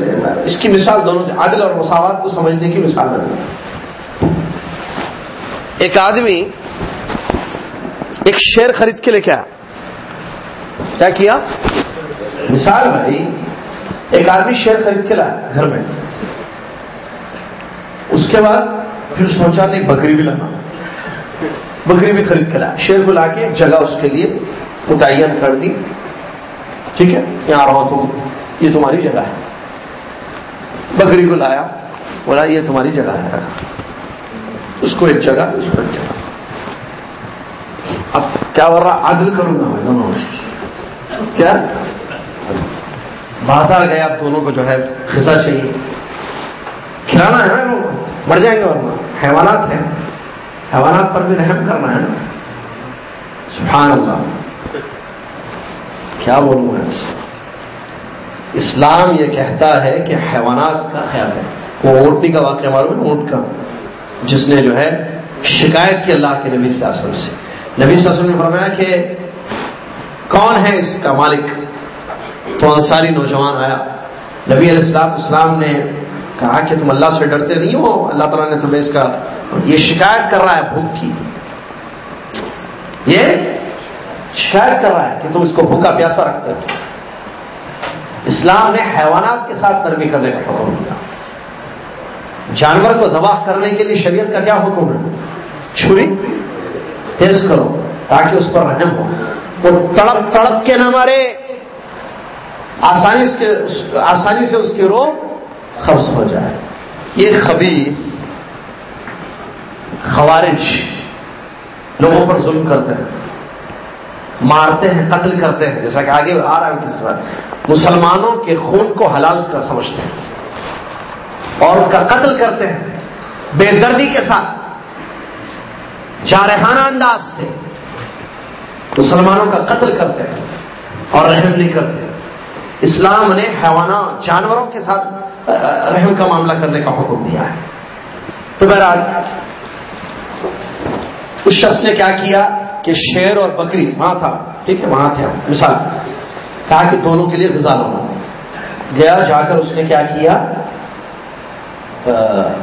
اس کی مثال دونوں عدل اور مساوات کو سمجھنے کی مثال بنے ایک آدمی ایک شیر خرید کے لے کے آیا۔ کیا کیا؟ مثال بھائی، ایک آدمی شیر خرید کے لایا گھر میں۔ اس کے بعد پھر سوچا نہیں بکری بھی لانا بکری بھی خرید کے لایا۔ شیر کو لا کے ایک جگہ اس کے لیے متعین کر دی۔ ٹھیک ہے؟ یہاں رہو تم۔ یہ تمہاری جگہ ہے۔ بکری کو لایا۔ بولا، یہ تمہاری جگہ ہے۔ اس کو ایک جگہ، اس کو ایک جگہ۔ اب کیا بول رہا عدل کروں گا میں دونوں میں؟ کیا؟ بازار گیا اب دونوں کو جو ہے خزا چاہیے۔ کھلانا ہے نا۔ مر جائیں گے ورنہ۔ حیوانات ہیں۔ حیوانات پر بھی رحم کرنا ہے نا؟ سبحان اللہ کیا بولوں میں اسلام یہ کہتا ہے کہ حیوانات کا خیال ہے۔ وہ اونٹنی کا واقعہ معلوم ہے؟ اونٹ کا۔ جس نے جو ہے شکایت کی اللہ کے نبی صلی اللہ علیہ وسلم سے۔ نبی صلی اللہ علیہ وسلم نے فرمایا کہ کون ہے اس کا مالک؟ تو انصاری نوجوان آیا۔ نبی علیہ السلاط اسلام نے کہا کہ تم اللہ سے ڈرتے نہیں ہو، اللہ تعالیٰ نے تمہیں اس کا یہ شکایت کر رہا ہے بھوک کی یہ شکایت کر رہا ہے کہ تم اس کو بھوکا پیاسا رکھتے ہو۔ اسلام نے حیوانات کے ساتھ نرمی کرنے کا حکم دیا۔ جانور کو دباہ کرنے کے لیے شریعت کا کیا حکم ہے؟ چھری۔ تیز کرو تاکہ اس پر رحم ہو۔ وہ تڑپ تڑپ کے نہ مارے آسانی کے آسانی سے اس کی روح قبض ہو جائے۔ یہ خبی خوارج لوگوں پر ظلم کرتے ہیں، مارتے ہیں، قتل کرتے ہیں۔ جیسا کہ آگے آ رہا ہے کس بات مسلمانوں کے خون کو حلال کر سمجھتے ہیں اور ان کا قتل کرتے ہیں بے دردی کے ساتھ۔ جارحانہ انداز سے مسلمانوں کا قتل کرتے ہیں اور رحم نہیں کرتے۔ اسلام نے حیوانات، جانوروں کے ساتھ رحم کا معاملہ کرنے کا حکم دیا ہے۔ تو بہرحال، اس شخص نے کیا کیا کہ شیر اور بکری وہاں تھا، ٹھیک ہے وہاں تھے۔ مثال، کہا کہ دونوں کے لیے غذا لانا گیا، جا کر اس نے کیا کیا؟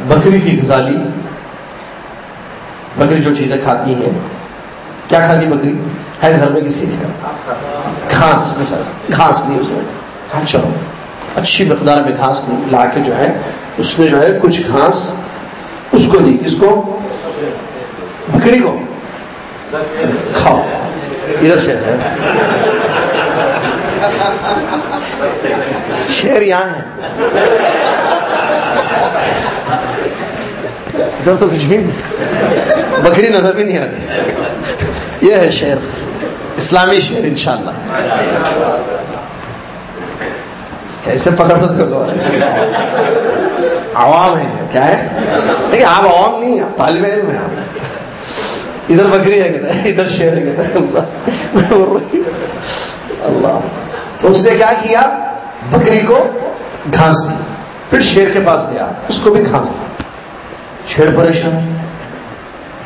بکری کی غذا لی۔ بکری جو چیزیں کھاتی ہیں۔ کیا کھاتی بکری؟ ہے گھر میں کسی گھاس، مثال، گھاس نہیں اس میں کہا، چلو۔ اچھی مقدار میں گھاس لا کے جو ہے، اس نے جو ہے کچھ گھاس اس کو دی، کس کو؟ بکری کو۔ کھاؤ۔ ادھر شہر ہے۔ شہر یہاں ہے۔ ادھر تو کچھ بھی نہیں۔ بکری نظر بھی نہیں آتی۔ یہ ہے شہر، اسلامی شہر انشاءاللہ۔ کیسے پکڑ سکتے ہو عوام ہے کیا ہے؟ نہیں آپ عوام نہیں آپ طالب علم ہیں آپ۔ ادھر بکری ہے کہتا ہے ادھر شیر ہے کہتا ہے اللہ۔ تو اس نے کیا کیا؟ بکری کو گھاس دی۔ پھر شیر کے پاس گیا، اس کو بھی گھاس دی شیر پریشان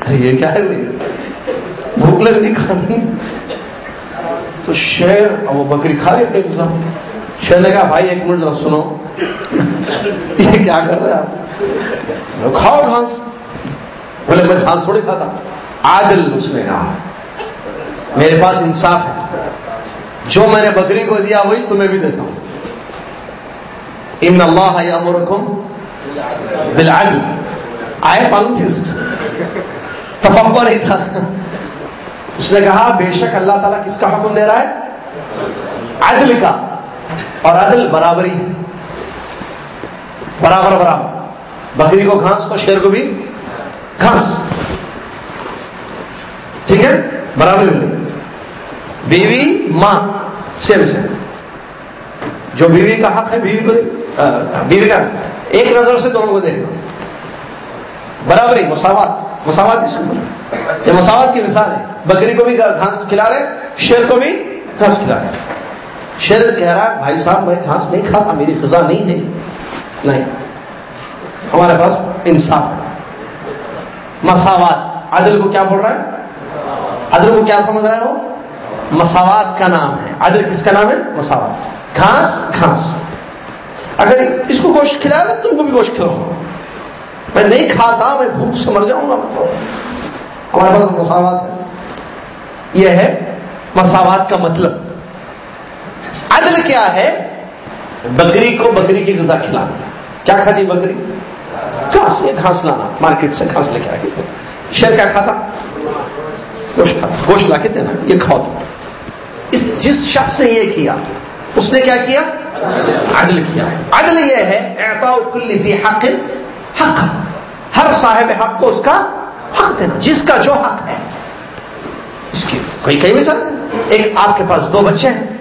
ارے، یہ کیا ہے؟ بھوک لگ رہی کھانی۔ تو شیر اور وہ بکری کھا لیتے شیر نے کہا، بھائی، ایک منٹ ذرا سنو. یہ کیا کر رہے آپ؟ کھاؤ گھاس. بولے، میں گھاس تھوڑی کھاتا عادل اس نے کہا، میرے پاس انصاف ہے۔ جو میں نے بکری کو دیا وہی تمہیں بھی دیتا ہوں۔ ان اللہ یا مرکم بالعدل. آئے پالوں تھی تفبا نہیں تھا۔ اس نے کہا، بے شک اللہ تعالیٰ کس کا حکم دے رہا ہے؟ عدل کا۔ اور عدل برابری ہے۔ برابر برابر۔ بکری کو گھاس کو شیر کو بھی گھاس۔ ٹھیک ہے؟ برابری بیوی، ماں سیم سیم جو بیوی کا حق ہے، بیوی کو بیوی کا۔ ایک نظر سے دونوں کو دیکھنا برابری، مساوات۔ مساوات اس کو یہ مساوات کی مثال ہے۔ بکری کو بھی گھاس کھلا رہے، شیر کو بھی گھاس کھلا رہے۔ شیر کہہ رہا ہے، بھائی صاحب، میں گھاس نہیں کھاتا، میری خزا نہیں ہے. نہیں. ہمارے پاس انصاف ہے. مساوات. عدل کو کیا بول رہا ہے؟ عدل کو کیا سمجھ رہا ہے وہ؟ مساوات کا نام ہے. عدل کس کا نام ہے؟ مساوات. گھاس گھاس اگر اس کو گوشت کھلایا تو تم کو بھی گوشت کھلاؤ میں نہیں کھاتا، میں بھوک سے مر جاؤں گا. ہمارے پاس مساوات ہے. یہ ہے مساوات کا مطلب. عدل کیا ہے؟ بکری کو بکری کی غذا کھلانا۔ کیا کھاتی بکری؟ گھاس، یہ گھاس لانا۔ مارکیٹ سے گھاس لے کے آ شیر کیا کھاتا؟ گوشت کھاتا۔ گوشت لا کے دینا۔ یہ کھاؤ اس جس شخص نے یہ کیا، اس نے کیا کیا؟ عدل کیا۔ ہے عدل یہ ہے، اعطاء کل ذی حق حق۔ ہر صاحب حق کو اس کا حق دینا۔ جس کا جو حق ہے۔ اس کی کوئی کئی مثال ایک آپ کے پاس دو بچے ہیں۔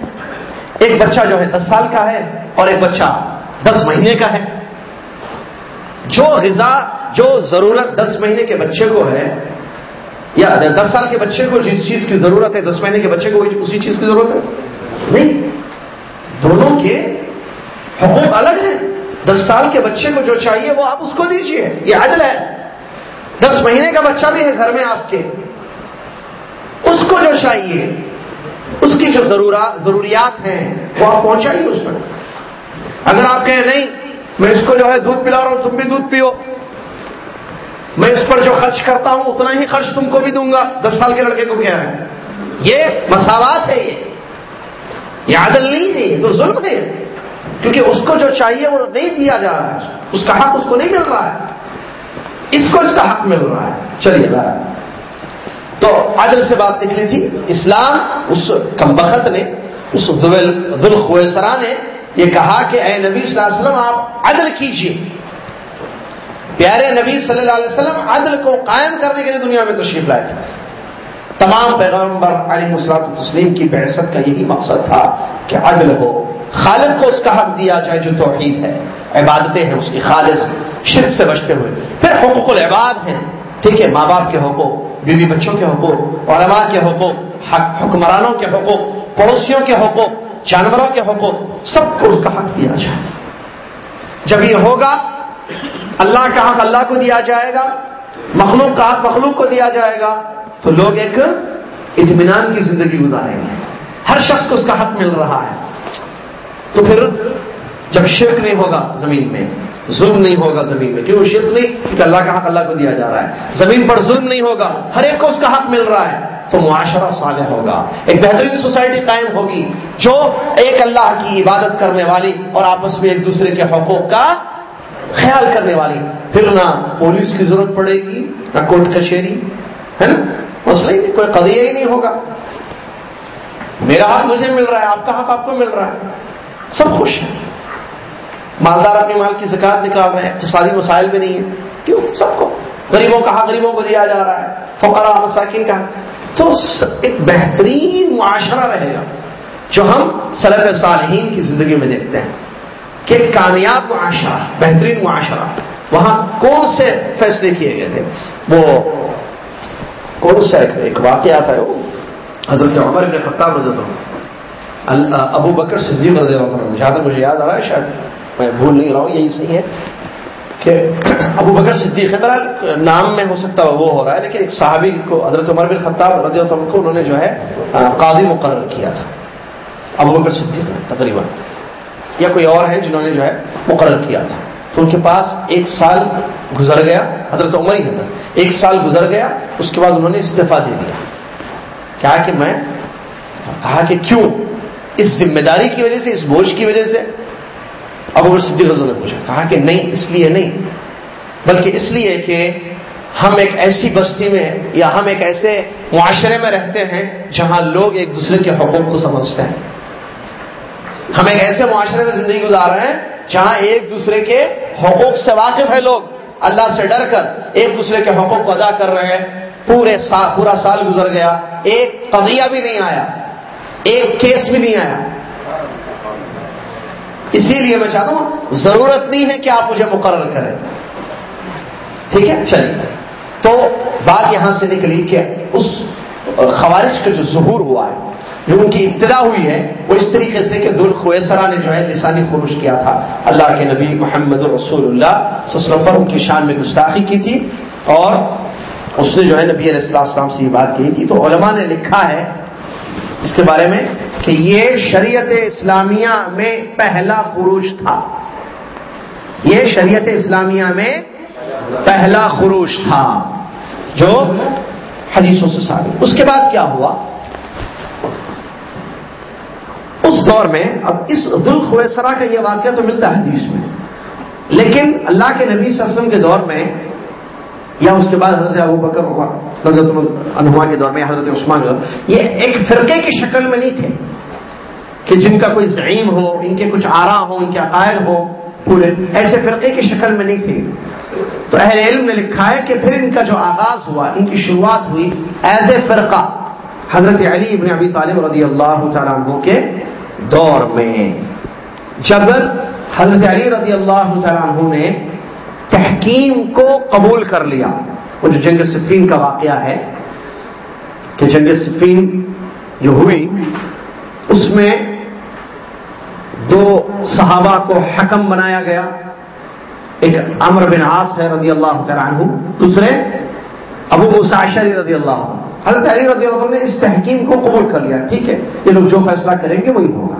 ایک بچہ جو ہے، دس سال کا ہے اور ایک بچہ دس مہینے کا ہے۔ جو غذا، جو ضرورت دس مہینے کے بچے کو ہے، یا دس سال کے بچے کو جس چیز کی ضرورت ہے، دس مہینے کے بچے کو اسی چیز کی ضرورت ہے؟ نہیں۔ دونوں کے حقوق الگ ہیں۔ دس سال کے بچے کو جو چاہیے، وہ آپ اس کو دیجیے یہ عدل ہے۔ دس مہینے کا بچہ بھی ہے گھر میں آپ کے۔ اس کو جو چاہیے اس کی جو ضروریات ہیں، وہ آپ پہنچائیے اس پر۔ اگر آپ کہیں نہیں، میں اس کو جو ہے دودھ پلا رہا ہوں، تم بھی دودھ پیو۔ میں اس پر جو خرچ کرتا ہوں، اتنا ہی خرچ تم کو بھی دوں گا۔ دس سال کے لڑکے کو کیا ہے؟ یہ مساوات ہے یہ۔ یہ عدل نہیں ہے، یہ تو ظلم ہے۔ کیونکہ اس کو جو چاہیے، وہ نہیں دیا جا رہا ہے۔ اس کا حق اس کو نہیں مل رہا ہے۔ اس کو اس کا حق مل رہا ہے۔ چلیے، بارہ۔ تو عدل سے بات نکلی تھی، اسلام اس کمبخت نے، اس ذوالخویسرا نے یہ کہا کہ اے نبی صلی اللہ علیہ وسلم، آپ عدل کیجیے پیارے نبی صلی اللہ علیہ وسلم عدل کو قائم کرنے کے لیے دنیا میں تشریف لائے تھے۔ تمام پیغمبر علی مسلاط تسلیم کی بحثت کا یہی مقصد تھا کہ عدل ہو۔ خالد کو اس کا حق دیا جائے جو توحید ہے۔ عبادتیں ہیں اس کی، خالص شرک سے بچتے ہوئے۔ پھر حقوق العباد ہیں۔ ٹھیک ہے، ماں باپ کے حقوق۔ بیوی بچوں کے حقوق، علماء کے حقوق حکمرانوں کے حقوق، پڑوسیوں کے حقوق، جانوروں کے حقوق، سب کو اس کا حق دیا جائے۔ جب یہ ہوگا، اللہ کا حق اللہ کو دیا جائے گا، مخلوق کا حق مخلوق کو دیا جائے گا، تو لوگ ایک اطمینان کی زندگی گزاریں گے۔ ہر شخص کو اس کا حق مل رہا ہے۔ تو پھر جب شرک نہیں ہوگا زمین میں ظلم نہیں ہوگا زمین میں، کیوں؟ شرک نہیں، کیونکہ اللہ کا حق اللہ کو دیا جا رہا ہے۔ زمین پر ظلم نہیں ہوگا، ہر ایک کو اس کا حق مل رہا ہے۔ تو معاشرہ صالح ہوگا۔ ایک بہترین سوسائٹی قائم ہوگی جو ایک اللہ کی عبادت کرنے والی اور آپس میں ایک دوسرے کے حقوق کا خیال کرنے والی۔ پھر نہ پولیس کی ضرورت پڑے گی، نہ کوٹ کچہری، ہے نا؟ مسئلہ ہی نہیں، کوئی قضیہ ہی نہیں ہوگا۔ میرا حق مجھے مل رہا ہے، آپ کا حق آپ کو مل رہا ہے۔ سب خوش ہیں۔ مالدار اپنے مال کی زکات نکال رہے ہیں، اقتصادی مسائل بھی نہیں ہے کیوں؟ سب کو۔ غریبوں کا حق غریبوں کو دیا جا رہا ہے۔ فقرا مساکین کا تو ایک بہترین معاشرہ رہے گا جو ہم سلف صالحین کی زندگی میں دیکھتے ہیں۔ کہ کامیاب معاشرہ، بہترین معاشرہ۔ وہاں کون سے فیصلے کیے گئے تھے؟ وہ کون سا ایک واقعہ آتا ہے وہ؟ حضرت عمر خطاب رضرت ابو بکر صدیق رضی اللہ عنہ، جہاں تک مجھے یاد آ رہا ہے شاید۔ میں بھول نہیں رہا ہوں، یہی صحیح ہے کہ ابو بکر صدیق ہے۔ بہرحال، نام میں ہو سکتا ہے وہ ہو رہا ہے، لیکن ایک صحابی کو، حضرت عمر بن خطاب رضی اللہ عنہ کو انہوں نے جو ہے قاضی مقرر کیا تھا۔ ابو بکر صدیق تقریباً۔ یا کوئی اور ہے جنہوں نے جو ہے، مقرر کیا تھا۔ تو ان کے پاس ایک سال گزر گیا، حضرت عمر ہی حضرت ایک سال گزر گیا، اس کے بعد انہوں نے استعفیٰ دے دیا۔ کیا کہ میں، کہا کہ کیوں؟ اس ذمہ داری کی وجہ سے، اس بوجھ کی وجہ سے ابو بکر صدیق رضو نے پوچھا، کہا کہ نہیں، اس لیے نہیں، بلکہ اس لیے کہ ہم ایک ایسی بستی میں یا ہم ایک ایسے معاشرے میں رہتے ہیں جہاں لوگ ایک دوسرے کے حقوق کو سمجھتے ہیں۔ ہم ایک ایسے معاشرے میں زندگی گزار رہے ہیں جہاں ایک دوسرے کے حقوق سے واقف ہے لوگ۔ اللہ سے ڈر کر ایک دوسرے کے حقوق کو ادا کر رہے ہیں۔ پورے سال پورا سال گزر گیا۔ ایک قضیہ بھی نہیں آیا۔ ایک کیس بھی نہیں آیا۔ اسی لیے میں چاہتا ہوں ضرورت نہیں ہے کہ آپ مجھے مقرر کریں۔ ٹھیک ہے؟ چلیے۔ تو بات یہاں سے نکلی کہ اس خوارش کا جو ظہور ہوا ہے، جو ان کی ابتدا ہوئی ہے، وہ اس طریقے سے کہ دل خویسرا نے جو ہے لسانی خروش کیا تھا۔ اللہ کے نبی محمد رسول اللہ پر ان کی شان میں گستاخی کی تھی اور اس نے جو ہے نبی علیہ السلام سے یہ بات کہی تھی۔ تو علماء نے لکھا ہے اس کے بارے میں کہ یہ شریعت اسلامیہ میں پہلا خروش تھا۔ یہ شریعت اسلامیہ میں پہلا خروش تھا۔ جو حدیثوں سے ثابت۔ اس کے بعد کیا ہوا؟ اس دور میں اب اس ذوالخویسرا کا یہ واقعہ تو ملتا ہے حدیث میں۔ لیکن اللہ کے نبی صلی اللہ علیہ وسلم کے دور میں یا اس کے بعد حضرت ابو بکر حضرت انہما کے دور میں حضرت عثمان کے دور یہ ایک فرقے کی شکل میں نہیں تھے کہ جن کا کوئی زعیم ہو، ان کے کچھ آرا ہو ان کے عقائد ہو پورے ایسے فرقے کی شکل میں نہیں تھے۔ تو اہل علم نے لکھا ہے کہ پھر ان کا جو آغاز ہوا، ان کی شروعات ہوئی ایز اے فرقہ حضرت علی ابن ابی طالب رضی اللہ تعالیٰ عنہ کے دور میں۔ جب حضرت علی رضی اللہ تعالیٰ عنہ نے تحکیم کو قبول کر لیا۔ وہ جو جنگ صفین کا واقعہ ہے کہ جنگ صفین جو ہوئی، اس میں دو صحابہ کو حکم بنایا گیا۔ ایک امر بن عاص ہے رضی اللہ تعالیٰ عنہ، دوسرے ابو مساشری رضی اللہ عنہ۔ حضرت علی رضی اللہ عنہ نے اس تحکیم کو قبول کر لیا، ٹھیک ہے، یہ لوگ جو فیصلہ کریں گے وہی ہوگا۔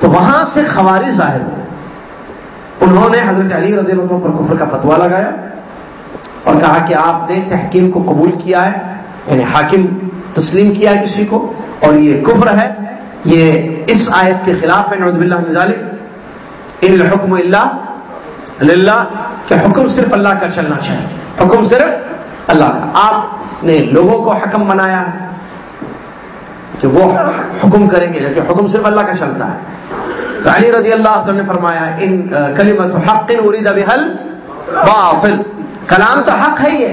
تو وہاں سے خواری ظاہر ہوئے۔ انہوں نے حضرت علی رضی اللہ عنہ پر کفر کا فتوا لگایا۔ اور کہا کہ آپ نے تحکیم کو قبول کیا ہے یعنی حاکم تسلیم کیا ہے کسی کو، اور یہ کفر ہے، یہ اس آیت کے خلاف ہے، نعوذ باللہ من ذالک ان الحکم اللہ للہ، کہ حکم صرف اللہ کا چلنا چاہیے۔ حکم صرف اللہ کا۔ آپ نے لوگوں کو حکم بنایا ہے کہ وہ حکم کریں گے، جبکہ حکم صرف اللہ کا چلتا ہے۔ تو علی رضی اللہ عنہ نے فرمایا ان کلیمت حق ارید بحل باطل۔ کلام تو حق ہے یہ۔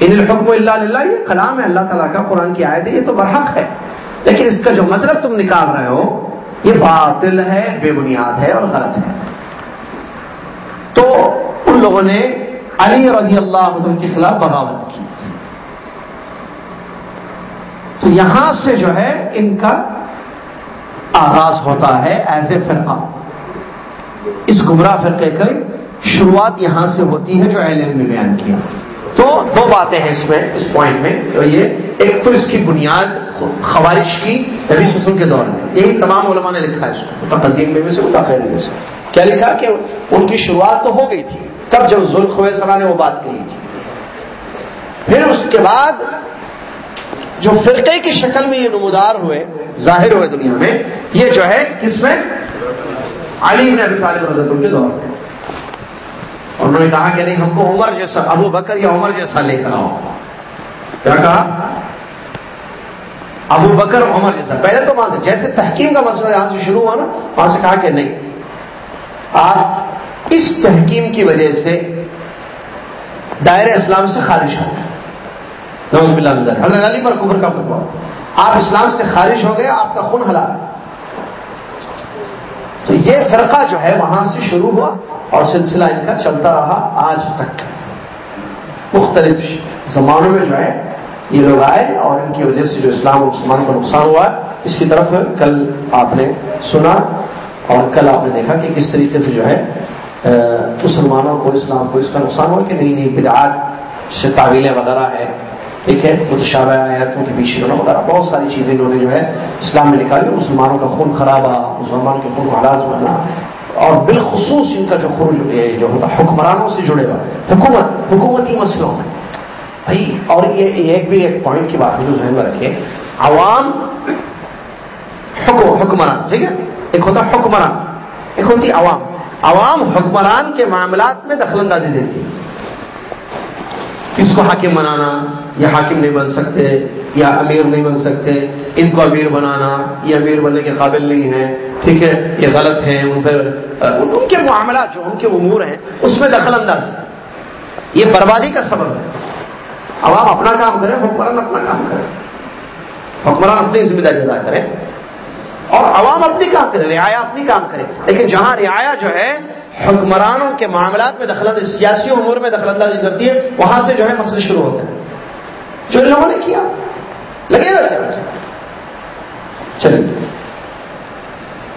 ان الحکم اللہ للہ، یہ کلام ہے، اللہ تعالیٰ کا، قرآن کی آیت ہے، یہ تو برحق ہے۔ لیکن اس کا جو مطلب تم نکال رہے ہو، یہ باطل ہے، بے بنیاد ہے اور غلط ہے۔ تو ان لوگوں نے علی رضی اللہ عنہ کے خلاف بغاوت کی۔ تو یہاں سے جو ہے، ان کا آغاز ہوتا ہے ایز اے فرقہ۔ اس گمراہ فرقے کی شروعات یہاں سے ہوتی ہے جو اہل نے بیان کیا۔ تو دو باتیں ہیں اس میں، اس پوائنٹ میں تو یہ ایک تو اس کی بنیاد خوارش کی نبی سسم کے دور میں۔ یہی تمام علماء نے لکھا ہے اس کو متقدین میں سے متاثر میں سے۔ کیا لکھا کہ ان کی شروعات تو ہو گئی تھی، تب جب ذوالخو سرا نے وہ بات کہی تھی۔ پھر اس کے بعد جو فرقے کی شکل میں یہ نمودار ہوئے، ظاہر ہوئے دنیا میں، یہ جو ہے کس میں علی نے ابھی طالب رضت کے دور میں۔ انہوں نے کہا کہ نہیں، ہم کو عمر جیسا، ابو بکر یا عمر جیسا لے کر آؤ۔ کیا کہا؟ ابو بکر عمر جیسا۔ پہلے تو وہاں جیسے تحقیم کا مسئلہ یہاں سے شروع ہوا نا، وہاں سے کہا کہ نہیں۔ آپ اس تحقیم کی وجہ سے دائر اسلام سے خارج ہو گئے۔ حضرت علی پر کبر کا فتوا آپ اسلام سے خارج ہو گئے، آپ کا خون ہلا۔ تو یہ فرقہ جو ہے وہاں سے شروع ہوا اور سلسلہ ان کا چلتا رہا آج تک۔ مختلف زمانوں میں جو ہے یہ لوگ آئے اور ان کی وجہ سے جو اسلام اور مسلمان کو نقصان ہوا۔ اس کی طرف کل آپ نے سنا اور کل آپ نے دیکھا کہ کس طریقے سے جو ہے مسلمانوں کو اسلام کو اس کا نقصان ہو کہ نئی نئی بدعات سے تعویلیں وغیرہ ہے ٹھیک ہے، متشابہ آیاتوں کے پیچھے وغیرہ بہت ساری چیزیں انہوں نے جو ہے اسلام میں نکالی، مسلمانوں کا خون خرابہ مسلمانوں کے خون کو حراز بننا، اور بالخصوص ان کا جو خروج جو ہوتا حکمرانوں سے جڑے ہوا حکومت، حکومتی مسئلوں میں۔ بھائی، اور یہ ایک بھی ایک پوائنٹ کی بات ہے جو ذہن میں رکھے عوام حکمران، ٹھیک ہے؟ ایک ہوتا حکمران، ایک ہوتی عوام۔ عوام حکمران کے معاملات میں دخل اندازی دیتی ہے۔ اس کو حاکم بنانا؟ یا حاکم نہیں بن سکتے، یا امیر نہیں بن سکتے، ان کو امیر بنانا یہ امیر بننے کے قابل نہیں ہے، ٹھیک ہے؟ یہ غلط ہے ان پر، ان کے معاملات جو، ان کے امور ہیں، اس میں دخل انداز یہ بربادی کا سبب ہے۔ عوام اپنا کام کرے حکمران اپنا کام کرے حکمران اپنی ذمہ داری ادا کرے اور عوام اپنی کام کرے رعایا اپنی کام کرے لیکن جہاں رعایا جو ہے، حکمرانوں کے معاملات میں دخل اندازی سیاسی امور میں دخل اندازی کرتی ہے، وہاں سے جو ہے مسئلے شروع ہوتے ہیں۔ جو ان لوگوں نے کیا؟ لگے ہوئے چلیے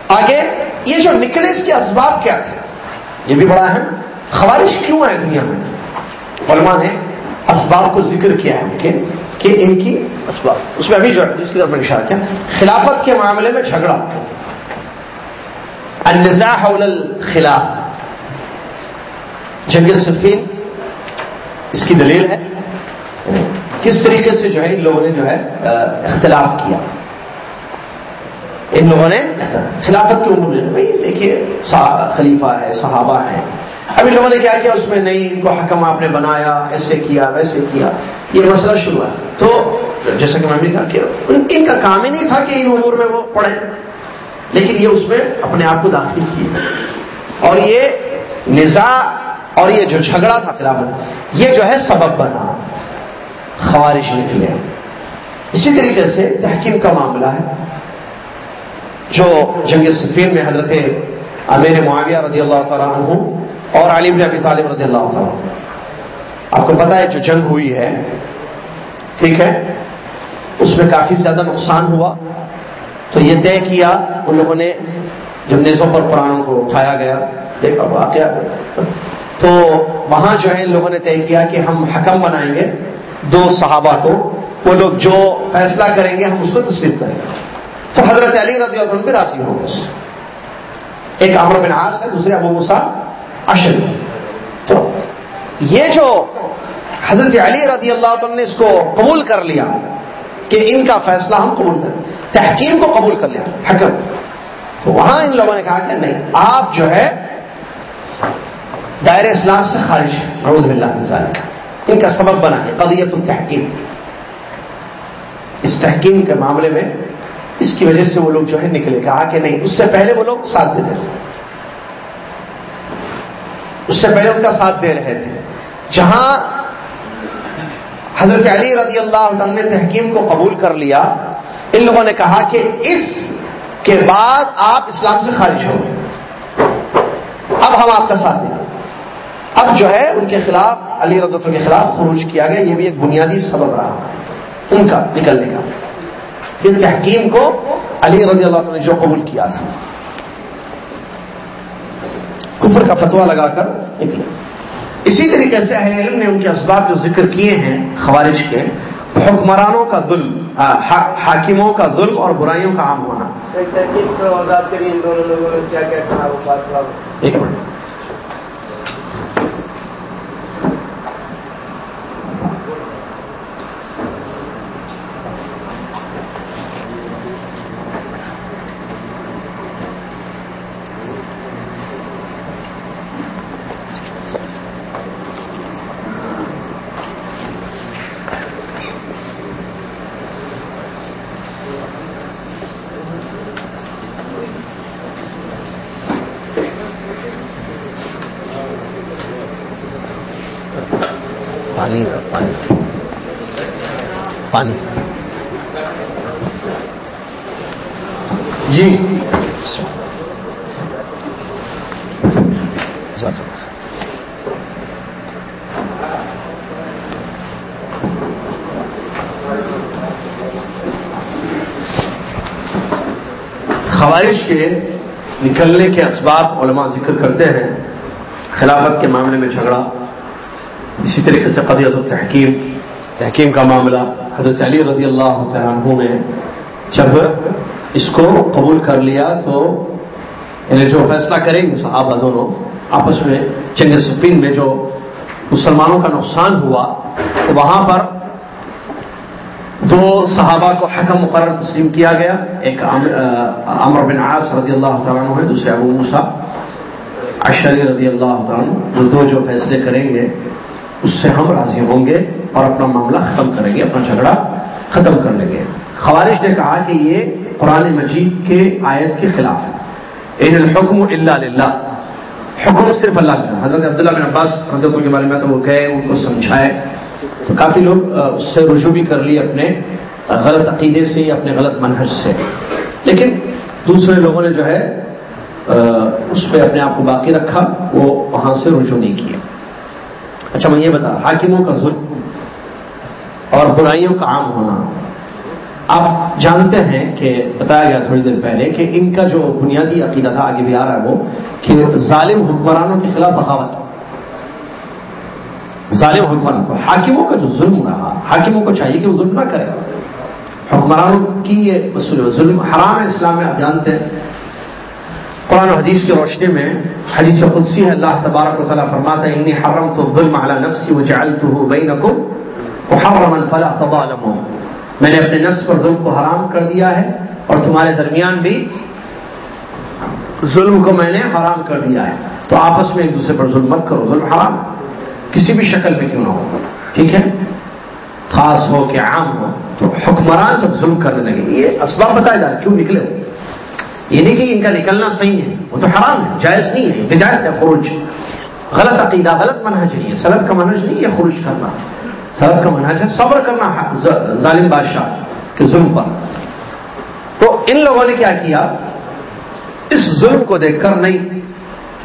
آگے، یہ جو نکلے اس کے اسباب کیا تھے؟ یہ بھی بڑا ہے خوارش کیوں ہے دنیا میں؟ علماء نے اسباب کو ذکر کیا ہے ان کے، کہ ان کی اسباب۔ اس میں ابھی جو ہے، جس کی طرف اشارہ کیا، خلافت کے معاملے میں جھگڑا۔ النزاع حول الخلاف۔ جنگ صفین اس کی دلیل ہے؟ کس طریقے سے جو ہے ان لوگوں نے جو ہے اختلاف کیا؟ ان لوگوں نے خلافت کے عمر بھائی دیکھیے خلیفہ ہے، صحابہ ہے اب ان لوگوں نے کیا کیا؟ اس میں نہیں، ان کو حکم آپ نے بنایا، ایسے کیا، ویسے کیا۔ یہ مسئلہ شروع ہے۔ تو جیسا کہ میں بھی کہا کہ ان کا کام ہی نہیں تھا کہ ان امور میں وہ پڑھے لیکن یہ اس میں اپنے آپ کو داخل کیے۔ اور یہ نظا اور یہ جو جھگڑا تھا خلافت، یہ جو ہے سبب بنا۔ خوارش نکلے اسی طریقے سے تحقیم کا معاملہ ہے۔ جو جنگ سفیر میں حضرت امیر معاویہ رضی اللہ تعالیٰ عنہ اور علی بن ابی طالب رضی اللہ تعالیٰ آپ کو پتا ہے جو جنگ ہوئی ہے، ٹھیک ہے، اس میں کافی زیادہ نقصان ہوا۔ تو یہ طے کیا، ان لوگوں نے جب نیزوں پر قرآن کو اٹھایا گیا دیکھا واقعہ۔ تو وہاں جو ہے، ان لوگوں نے طے کیا کہ ہم حکم بنائیں گے۔ دو صحابہ کو، وہ لوگ جو فیصلہ کریں گے، ہم اس کو تسلیم کریں گے۔ تو حضرت علی رضی اللہ عنہ پہ راضی ہو گئے ایک عمر بن عاص ہے، دوسرے ابو مسا اشر۔ تو یہ جو حضرت علی رضی اللہ عنہ نے اس کو قبول کر لیا کہ ان کا فیصلہ ہم قبول کریں تحقیم کو قبول کر لیا، حکم۔ تو وہاں ان لوگوں نے کہا کہ نہیں، آپ جو ہے دائر اسلام سے خارج ہے نعوذ باللہ من ذالک ان کا سبب بنا ہے قضیت التحکیم۔ اس تحکیم کے معاملے میں اس کی وجہ سے وہ لوگ جو ہے نکلے کہا کہ نہیں، اس سے پہلے وہ لوگ ساتھ دیتے تھے۔ اس سے پہلے ان کا ساتھ دے رہے تھے۔ جہاں حضرت علی رضی اللہ عنہ نے تحکیم کو قبول کر لیا، ان لوگوں نے کہا کہ اس کے بعد آپ اسلام سے خارج ہو اب ہم آپ کا ساتھ دیں۔ اب جو ہے ان کے خلاف علی رض کے خلاف خروج کیا گیا یہ بھی ایک بنیادی سبب رہا۔ ان کا نکلنے کا۔ ان تحکیم کو علی رضی اللہ نے جو قبول کیا تھا۔ کفر کا فتوا لگا کر نکلے اسی طریقے سے اہل علم نے ان کے اسباب جو ذکر کیے ہیں خوارج کے حکمرانوں کا ظلم حاکموں کا ظلم اور برائیوں کا عام ہونا۔ ایک منٹ۔ پانی۔ جی۔ خوارش کے نکلنے کے اسباب علماء ذکر کرتے ہیں۔ خلافت کے معاملے میں جھگڑا۔ اسی طریقے سے قدیت التحکیم۔ تحکیم کا معاملہ۔ حضرت علی رضی اللہ عنہ نے جب اس کو قبول کر لیا تو انہیں جو فیصلہ کریں گے صحابہ دونوں آپس میں چنگ سفین میں جو مسلمانوں کا نقصان ہوا، تو وہاں پر دو صحابہ کو حکم مقرر تسلیم کیا گیا۔ ایک عمر بن عاص رضی اللہ تعالیٰ عنہ ہے، دوسرے ابو موسا اشری رضی اللہ تعالیٰ جو دو جو فیصلے کریں گے اس سے ہم راضی ہوں گے اور اپنا معاملہ ختم کریں گے اپنا جھگڑا ختم کر لیں گے۔ خوارش نے کہا کہ یہ قرآن مجید کے آیت کے خلاف ہے۔ ان الحکم اللہ للہ۔ حکم صرف اللہ کا حضرت عبداللہ بن عباس حضرت کے بارے میں تو وہ گئے ان کو سمجھائے۔ تو کافی لوگ اس سے رجوع بھی کر لیے اپنے غلط عقیدے سے یا اپنے غلط منحص سے۔ لیکن دوسرے لوگوں نے جو ہے اس پہ اپنے آپ کو باقی رکھا وہ وہاں سے رجوع نہیں کیا۔ اچھا میں یہ بتا حاکموں کا ظلم اور برائیوں کا عام ہونا۔ آپ جانتے ہیں کہ، بتایا گیا تھوڑی دیر پہلے کہ ان کا جو بنیادی عقیدہ تھا، آگے بھی آ رہا ہے وہ، کہ ظالم حکمرانوں کے خلاف بغاوت۔ ظالم حکمران کو، حاکموں کا جو ظلم رہا، حاکموں کو چاہیے کہ وہ ظلم نہ کرے۔ حکمرانوں کی یہ ظلم حرام ہے، اسلام میں آپ جانتے ہیں۔ قرآن و حدیث کی روشنی میں حدیث قدسی ہے، اللہ تبارک و تعالیٰ فرماتا ہے، انی حرم تو ظلم علی نفسی و جعلته بینکم محرما فلا تظالموا میں نے اپنے نفس پر ظلم کو حرام کر دیا ہے اور تمہارے درمیان بھی ظلم کو میں نے حرام کر دیا ہے۔ تو آپس میں ایک دوسرے پر ظلم مت کرو، ظلم حرام۔ کسی بھی شکل میں کیوں نہ ہو، ٹھیک ہے؟ خاص ہو کہ عام ہو، تو حکمران جب ظلم کرنے لگے۔ یہ اسباب بتایا جا رہا کیوں نکلے ہو؟ یہ نہیں کہ ان کا نکلنا صحیح ہے، وہ تو حرام ہے، جائز نہیں ہے بجائز ہے، خروج۔ غلط عقیدہ، غلط منہج نہیں ہے سلط کا منہج نہیں ہے خروج کرنا۔ سلط کا منہج ہے صبر کرنا ظالم بادشاہ کے ظلم پر۔ تو ان لوگوں نے کیا کیا؟ اس ظلم کو دیکھ کر نہیں،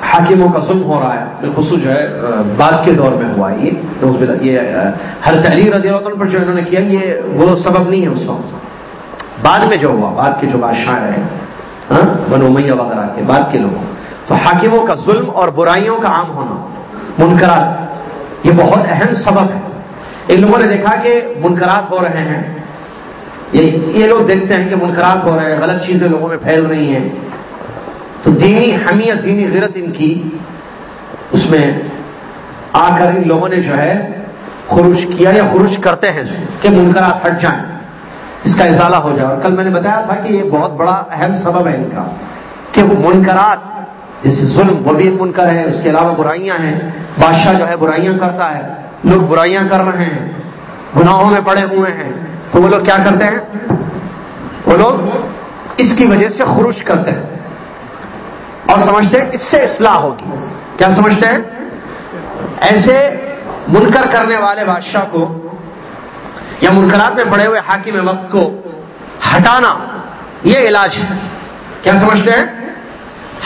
حاکموں کا ظلم ہو رہا ہے۔ بالخصوص جو ہے بعد کے دور میں ہوا یہ۔ یہ ہر تحریر رضی اللہ عنہ پر جو انہوں نے کیا، یہ وہ سبب نہیں ہے اس وقت۔ بعد میں جو ہوا، بعد کے جو بادشاہ رہے ہاں، بنو میاں وغیرہ کے بعد کے لوگوں۔ تو حاکموں کا ظلم اور برائیوں کا عام ہونا منکرات یہ بہت اہم سبب ہے۔ ان لوگوں نے دیکھا کہ منکرات ہو رہے ہیں۔ یہ لوگ دیکھتے ہیں کہ منکرات ہو رہے ہیں غلط چیزیں لوگوں میں پھیل رہی ہیں۔ تو دینی حمیت دینی غیرت ان کی اس میں آ کر ان لوگوں نے جو ہے خروش کیا یا خروش کرتے ہیں کہ منکرات ہٹ جائیں۔ اس کا ازالہ ہو جائے اور کل میں نے بتایا تھا کہ یہ بہت بڑا اہم سبب ہے ان کا کہ وہ منکرات جیسے ظلم وہ بھی منکر ہے، اس کے علاوہ برائیاں ہیں، بادشاہ جو ہے برائیاں کرتا ہے، لوگ برائیاں کر رہے ہیں، گناہوں میں پڑے ہوئے ہیں، تو وہ لوگ کیا کرتے ہیں؟ وہ لوگ اس کی وجہ سے خروش کرتے ہیں اور سمجھتے ہیں اس سے اصلاح ہوگی۔ کیا سمجھتے ہیں؟ ایسے منکر کرنے والے بادشاہ کو یا منکرات میں پڑے ہوئے حاکم وقت کو ہٹانا، یہ علاج ہے۔ کیا سمجھتے ہیں؟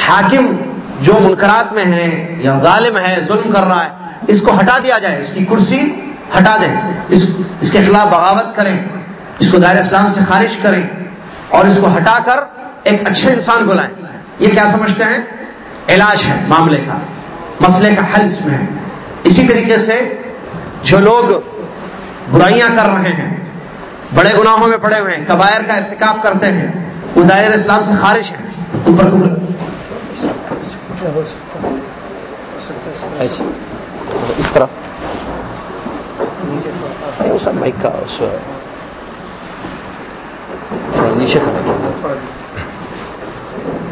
حاکم جو منکرات میں ہے یا ظالم ہے، ظلم کر رہا ہے، اس کو ہٹا دیا جائے، اس کی کرسی ہٹا دیں، اس اس کے خلاف بغاوت کریں، اس کو دائر اسلام سے خارج کریں اور اس کو ہٹا کر ایک اچھے انسان کو لائیں۔ یہ کیا سمجھتے ہیں؟ علاج ہے معاملے کا، مسئلے کا حل اس میں ہے۔ اسی طریقے سے جو لوگ برائیاں کر رہے ہیں۔ بڑے گناہوں میں پڑے ہوئے ہیں۔ قبائر کا ارتکاب کرتے ہیں۔ وہ دائر اسلام سے خارج ہیں۔ ان پر اس طرف۔ مائک کا نیچے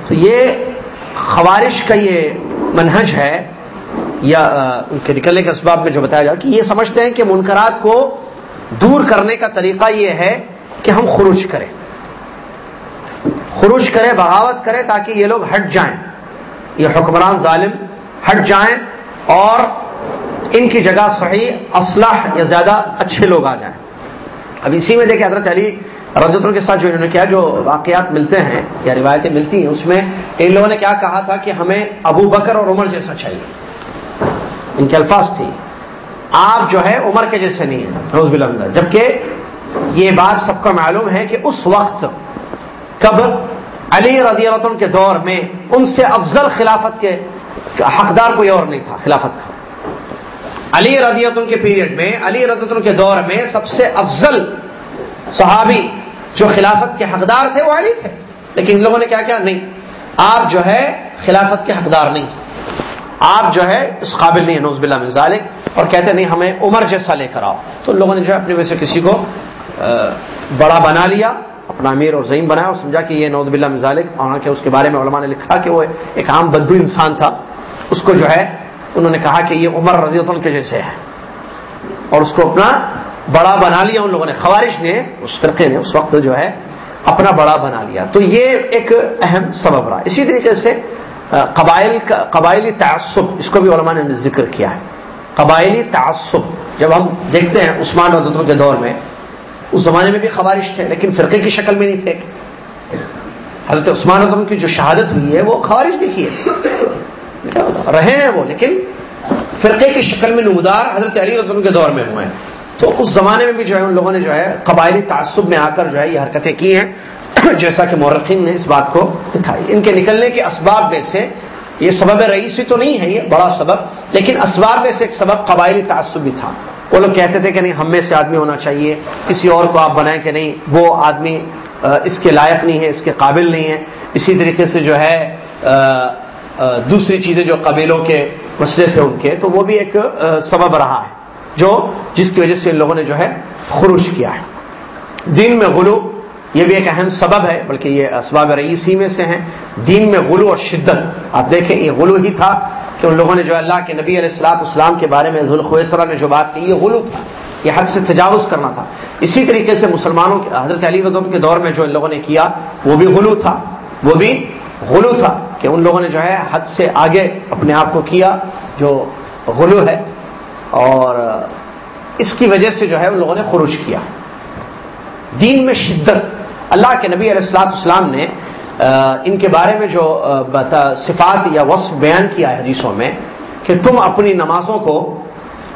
تو یہ خوارش کا یہ منہج ہے، یا ان کے نکلنے کے اسباب میں جو بتایا جا کہ یہ سمجھتے ہیں کہ منکرات کو دور کرنے کا طریقہ یہ ہے کہ ہم خروش کریں۔ خروش کریں، بغاوت کریں تاکہ یہ لوگ ہٹ جائیں۔ یہ حکمران ظالم ہٹ جائیں اور ان کی جگہ صحیح اسلح یا زیادہ اچھے لوگ آ جائیں۔ اب اسی میں دیکھیں، حضرت علی رجتوں کے ساتھ جو انہوں نے کیا، جو واقعات ملتے ہیں یا روایتیں ملتی ہیں، اس میں ان لوگوں نے کیا کہا تھا کہ ہمیں ابو بکر اور عمر جیسا چاہیے۔ ان کے الفاظ تھی آپ جو ہے عمر کے جیسے نہیں ہیں۔ روز بلند جبکہ یہ بات سب کا معلوم ہے کہ اس وقت کب علی رضی اللہ عنہ کے دور میں ان سے افضل خلافت کے حقدار کوئی اور نہیں تھا، خلافت کا۔ علی رضی اللہ عنہ کے پیریڈ میں، علی رضی اللہ عنہ کے دور میں سب سے افضل صحابی جو خلافت کے حقدار تھے وہ علی تھے۔ لیکن ان لوگوں نے کیا کیا؟ نہیں۔ آپ جو ہے خلافت کے حقدار نہیں۔ آپ جو ہے اس قابل نہیں ہے نوز بلّہ مزالک اور کہتے نہیں، ہمیں عمر جیسا لے کر آؤ. تو لوگوں نے جو ہے اپنی وجہ سے کسی کو بڑا بنا لیا، اپنا امیر اور ضعیم بنایا اور سمجھا کہ یہ نوز بلّہ مزالک اور کہ اس کے بارے میں علماء نے لکھا کہ وہ ایک عام بدو انسان تھا۔ اس کو جو ہے، انہوں نے کہا کہ یہ عمر رضی اللہ کے جیسے ہے۔ اور اس کو اپنا بڑا بنا لیا، ان لوگوں نے خوارش نے، اس فرقے نے اس وقت جو ہے اپنا بڑا بنا لیا۔ تو یہ ایک اہم سبب رہا۔ اسی طریقے سے قبائل کا، قبائلی تعصب، اس کو بھی علماء نے ذکر کیا ہے۔ قبائلی تعصب۔ جب ہم دیکھتے ہیں عثمان رضو کے دور میں، اس زمانے میں بھی خوارش تھے، لیکن فرقے کی شکل میں نہیں تھے۔ حضرت عثمان رضم کی جو شہادت ہوئی ہے، وہ خوارش بھی کی ہے۔ رہے ہیں وہ، لیکن فرقے کی شکل میں نمودار حضرت علی رضم کے دور میں ہوئے ہیں۔ تو اس زمانے میں بھی جو ہے، ان لوگوں نے جو ہے، قبائلی تعصب میں آ کر جو ہے، یہ حرکتیں کی ہیں۔ جیسا کہ مورخین نے اس بات کو دکھائی۔ ان کے نکلنے کے اسباب میں سے یہ سبب رئیسی تو نہیں ہے، یہ بڑا سبب، لیکن اسباب میں سے ایک سبب قبائلی تعصب بھی تھا۔ وہ لوگ کہتے تھے کہ نہیں، ہم میں سے آدمی ہونا چاہیے، کسی اور کو آپ بنائیں کہ نہیں، وہ آدمی اس کے لائق نہیں ہے، اس کے قابل نہیں ہے۔ اسی طریقے سے جو ہے دوسری چیزیں جو قبیلوں کے مسئلے تھے ان کے، تو وہ بھی ایک سبب رہا ہے، جو جس کی وجہ سے ان لوگوں نے جو ہے خروش کیا ہے۔ دین میں غلو یہ بھی ایک اہم سبب ہے، بلکہ یہ اسباب رئیسی میں سے ہیں۔ دین میں غلو اور شدت۔ آپ دیکھیں، یہ غلو ہی تھا کہ ان لوگوں نے جو اللہ کے نبی علیہ السلاط اسلام کے بارے میں ذوالخویسرا نے جو بات کی یہ غلو تھا۔ یہ حد سے تجاوز کرنا تھا۔ اسی طریقے سے مسلمانوں کے، حضرت علی رضم کے دور میں جو ان لوگوں نے کیا، وہ بھی غلو تھا۔ وہ بھی غلو تھا کہ ان لوگوں نے جو ہے حد سے آگے اپنے آپ کو کیا، جو غلو ہے۔ اور اس کی وجہ سے جو ہے ان لوگوں نے خروج کیا۔ دین میں شدت۔ اللہ کے نبی علیہ السلاط اسلام نے ان کے بارے میں جو صفات یا وصف بیان کیا ہے حدیثوں میں کہ تم اپنی نمازوں کو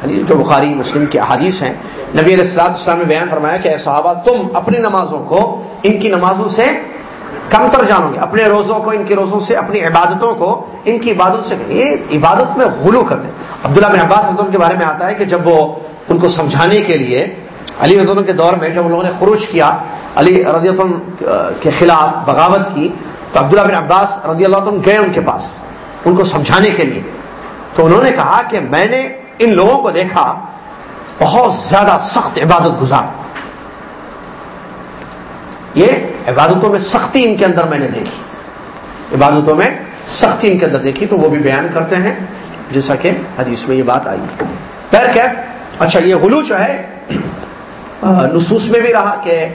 یعنی جو بخاری، مسلم کی احادیث ہیں، نبی علیہ السلاط اسلام نے بیان فرمایا کہ اے صحابہ، تم اپنی نمازوں کو ان کی نمازوں سے کم تر جانو گے، اپنے روزوں کو، ان کی روزوں سے، اپنی عبادتوں کو ان کی عبادت سے یہ عبادت میں غلو کرتے عبداللہ بن عباس رضم کے بارے میں آتا ہے کہ جب وہ ان کو سمجھانے کے لیے علی رضول کے دور میں جب ان لوگوں نے خروج کیا، علی رضی اللہ کے خلاف بغاوت کی، تو عبداللہ بن عباس رضی اللہ عنہ گئے ان کے پاس، ان کو سمجھانے کے لیے۔ تو انہوں نے کہا کہ میں نے ان لوگوں کو دیکھا، بہت زیادہ سخت عبادت گزار۔ یہ عبادتوں میں سختی ان کے اندر میں نے دیکھی۔ عبادتوں میں سختی ان کے اندر دیکھی، تو وہ بھی بیان کرتے ہیں، جیسا کہ حدیث میں یہ بات آئی۔ پیر کیف اچھا یہ غلو جو ہے نصوص میں بھی رہا کہ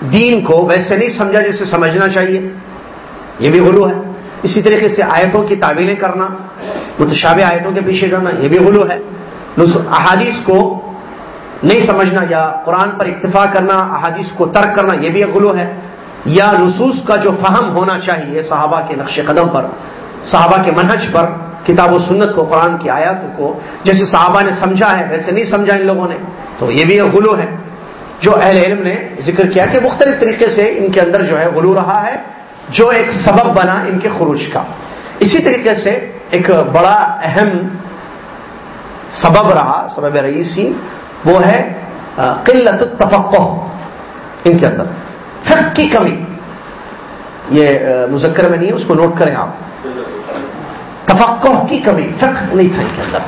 دین کو ویسے نہیں سمجھا جیسے سمجھنا چاہیے۔ یہ بھی غلو ہے۔ اسی طریقے سے آیتوں کی تعویلیں کرنا، متشابہ آیتوں کے پیچھے کرنا یہ بھی غلو ہے۔ احادیث کو نہیں سمجھنا یا قرآن پر اکتفا کرنا، احادیث کو ترک کرنا، یہ بھی غلو ہے۔ یا نصوص کا جو فہم ہونا چاہیے صحابہ کے نقش قدم پر، صحابہ کے منہج پر، کتاب و سنت کو، قرآن کی آیاتوں کو، جیسے صحابہ نے سمجھا ہے، ویسے نہیں سمجھا ان لوگوں نے۔ تو یہ بھی غلو ہے۔ جو اہل علم نے ذکر کیا کہ مختلف طریقے سے ان کے اندر جو ہے غلو رہا ہے، جو ایک سبب بنا ان کے خروج کا۔ اسی طریقے سے ایک بڑا اہم سبب رہا، سبب رئیسی، وہ ہے قلت تفقع ان کے اندر۔ فقہ کی کمی۔ یہ مذکر میں نہیں ہے، اس کو نوٹ کریں آپ۔ تفقع کی کمی، فقہ نہیں تھا ان کے اندر۔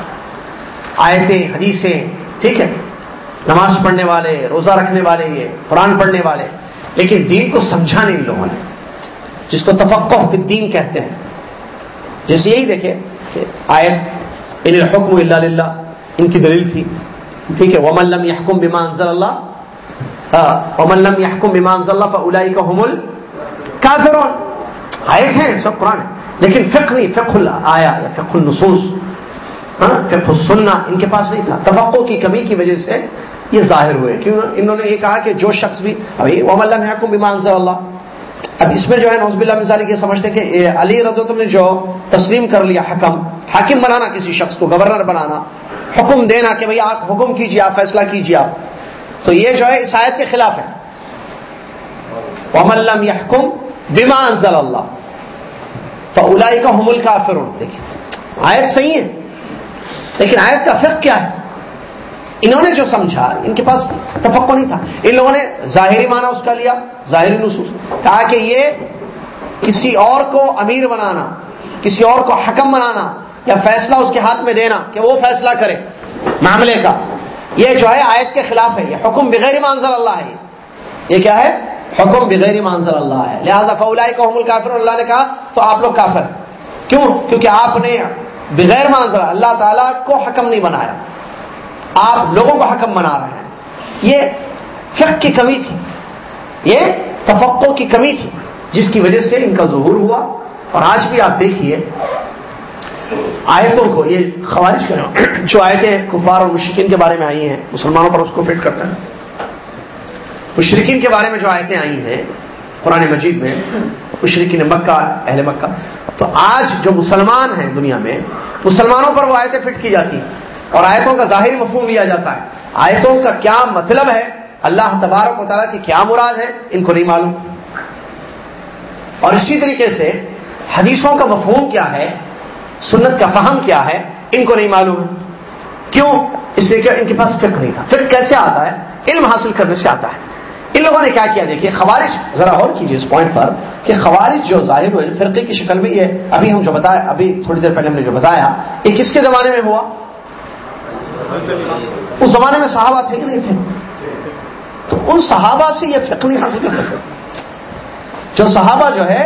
آیتیں، حدیثیں، ٹھیک ہے۔ نماز پڑھنے والے، روزہ رکھنے والے، یہ قرآن پڑھنے والے۔ لیکن دین کو سمجھا نہیں ان لوگوں نے۔ جس کو تفقع فی الدین کہتے ہیں۔ جیسے یہی دیکھے کہ آیت، ان الحکم اللہ للہ، ان کی دلیل تھی۔ ٹھیک ہے، ومن لم يحكم بما انزل اللہ ومن لم يحكم بما انزل اللہ فاولئک هم الكافرون۔ آیت ہیں، سب قرآن لیکن فقہ نہیں فقہ آیا یا فقہ النصوص ہاں، فقہ السنہ ان کے پاس نہیں تھا۔ توقع کی کمی کی وجہ سے یہ ظاہر ہوئے۔ کیوں؟ انہوں نے یہ کہا کہ جو شخص بھی ابھی ومن لم يحكم بما انزل اللہ اب اس میں جو ہے نوزب اللہ مثال یہ سمجھتے کہ علی رضوت نے جو تسلیم کر لیا حکم، حاکم بنانا کسی شخص کو، گورنر بنانا، حکم دینا کہ بھائی آپ حکم کیجیے آپ فیصلہ کیجیے آپ۔ تو یہ جو ہے اس آیت کے خلاف ہے۔ وملم یحکم بیما انزل اللہ تو الائی کا حمل کا دیکھیے آیت صحیح ہے۔ لیکن آیت کا فقہ کیا ہے؟ انہوں نے جو سمجھا، ان کے پاس تفقع نہیں تھا۔ ان لوگوں نے ظاہری معنی اس کا لیا، ظاہری نصوص۔ کہا کہ یہ کسی اور کو امیر بنانا، کسی اور کو حکم بنانا یا فیصلہ اس کے ہاتھ میں دینا کہ وہ فیصلہ کرے معاملے کا۔ یہ جو ہے، آیت کے خلاف ہے۔ یہ حکم بغیر منظر اللہ ہے۔ یہ کیا ہے؟ حکم بغیر منظر اللہ ہے۔ لہٰذا فولائی کو حمل کافر اللہ نے کہا، تو آپ لوگ کافر کیوں؟ کیونکہ آپ نے بغیر منظر اللہ تعالیٰ کو حکم نہیں بنایا۔ آپ لوگوں کو حکم بنا رہے ہیں۔ یہ فقہ کی کمی تھی۔ یہ تفقوں کی کمی تھی۔ جس کی وجہ سے ان کا ظہور ہوا۔ اور آج بھی آپ دیکھیے۔ آیتوں کو یہ خوارش کریں۔ جو آیتیں کفار اور مشرقین کے بارے میں آئی ہیں، مسلمانوں پر اس کو فٹ کرتے ہیں۔ مشرقین کے بارے میں جو آیتیں آئی ہیں، قرآن مجید میں مشرقین مکہ، اہل مکہ تو آج جو مسلمان ہیں دنیا میں، مسلمانوں پر وہ آیتیں فٹ کی جاتی اور آیتوں کا ظاہری مفہوم لیا جاتا ہے۔ آیتوں کا کیا مطلب ہے؟ اللہ تبارک و تعالیٰ کی کیا مراد ہے؟ ان کو نہیں معلوم۔ اور اسی طریقے سے حدیثوں کا مفہوم کیا ہے؟ سنت کا فہم کیا ہے؟ ان کو نہیں معلوم۔ ہے کیوں؟ اس لیے کہ ان کے پاس فکر نہیں تھا۔ فکر کیسے آتا ہے؟ علم حاصل کرنے سے آتا ہے۔ ان لوگوں نے کیا کیا؟ دیکھیے خوارش ذرا اور کیجیے اس پوائنٹ پر کہ خوارش جو ظاہر ہوئے، فرقے کی شکل میں یہ ابھی ہم جو بتایا، ابھی تھوڑی دیر پہلے ہم نے جو بتایا، یہ کس کے زمانے میں ہوا؟ اس زمانے میں صحابہ تھے ہی نہیں تھے؟ تو ان صحابہ سے یہ فکر نہیں حاصل کر سکتے جو صحابہ جو ہے،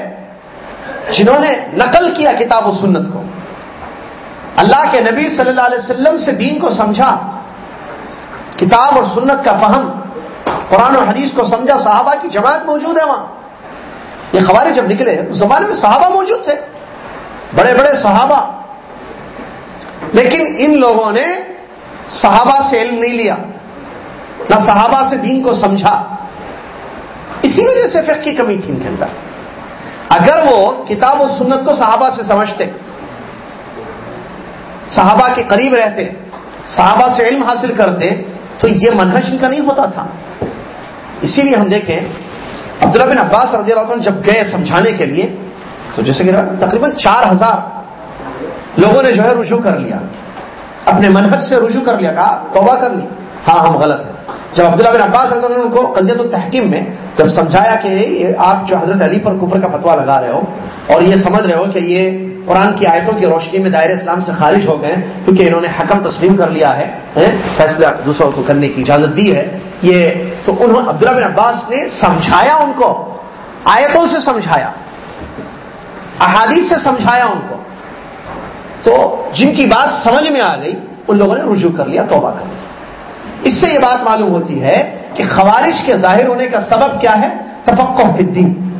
جنہوں نے نقل کیا کتاب و سنت کو، اللہ کے نبی صلی اللہ علیہ وسلم سے دین کو سمجھا، کتاب اور سنت کا فہم قرآن و حدیث کو سمجھا، صحابہ کی جماعت موجود ہے وہاں۔ یہ خبریں جب نکلے، اس زمانے میں صحابہ موجود تھے۔ بڑے بڑے صحابہ۔ لیکن ان لوگوں نے صحابہ سے علم نہیں لیا، نہ صحابہ سے دین کو سمجھا۔ اسی وجہ سے فقہ کی کمی تھی ان کے اندر۔ اگر وہ کتاب و سنت کو صحابہ سے سمجھتے، صحابہ کے قریب رہتے، صحابہ سے علم حاصل کرتے، تو یہ منہج ان کا نہیں ہوتا تھا۔ اسی لیے ہم دیکھیں، عبداللہ بن عباس رضی اللہ عنہ جب گئے سمجھانے کے لیے، تو جیسے کہ تقریباً چار ہزار لوگوں نے جو ہے رجوع کر لیا۔ اپنے منہج سے رجوع کر لیا، کہا، توبہ کر لی۔ ہاں ہم غلط ہیں۔ جب عبداللہ بن عباس رضی اللہ عنہ کو قزیت التحکیم میں جب سمجھایا کہ آپ جو حضرت علی پر کفر کا فتوا لگا رہے ہو، اور یہ سمجھ رہے ہو کہ یہ قرآن کی آیتوں کی روشنی میں دائر اسلام سے خارج ہو گئے کیونکہ انہوں نے حکم تسلیم کر لیا ہے فیصلہ دوسروں کو کرنے کی اجازت دی ہے یہ تو انہوں عبداللہ بن عباس نے سمجھایا ان کو، آیتوں سے سمجھایا، احادیث سے سمجھایا ان کو۔ تو جن کی بات سمجھ میں آ گئی، ان لوگوں نے رجوع کر لیا، توبہ کر لیا۔ اس سے یہ بات معلوم ہوتی ہے کہ خوارش کے ظاہر ہونے کا سبب کیا ہے؟ تفقع فی الدین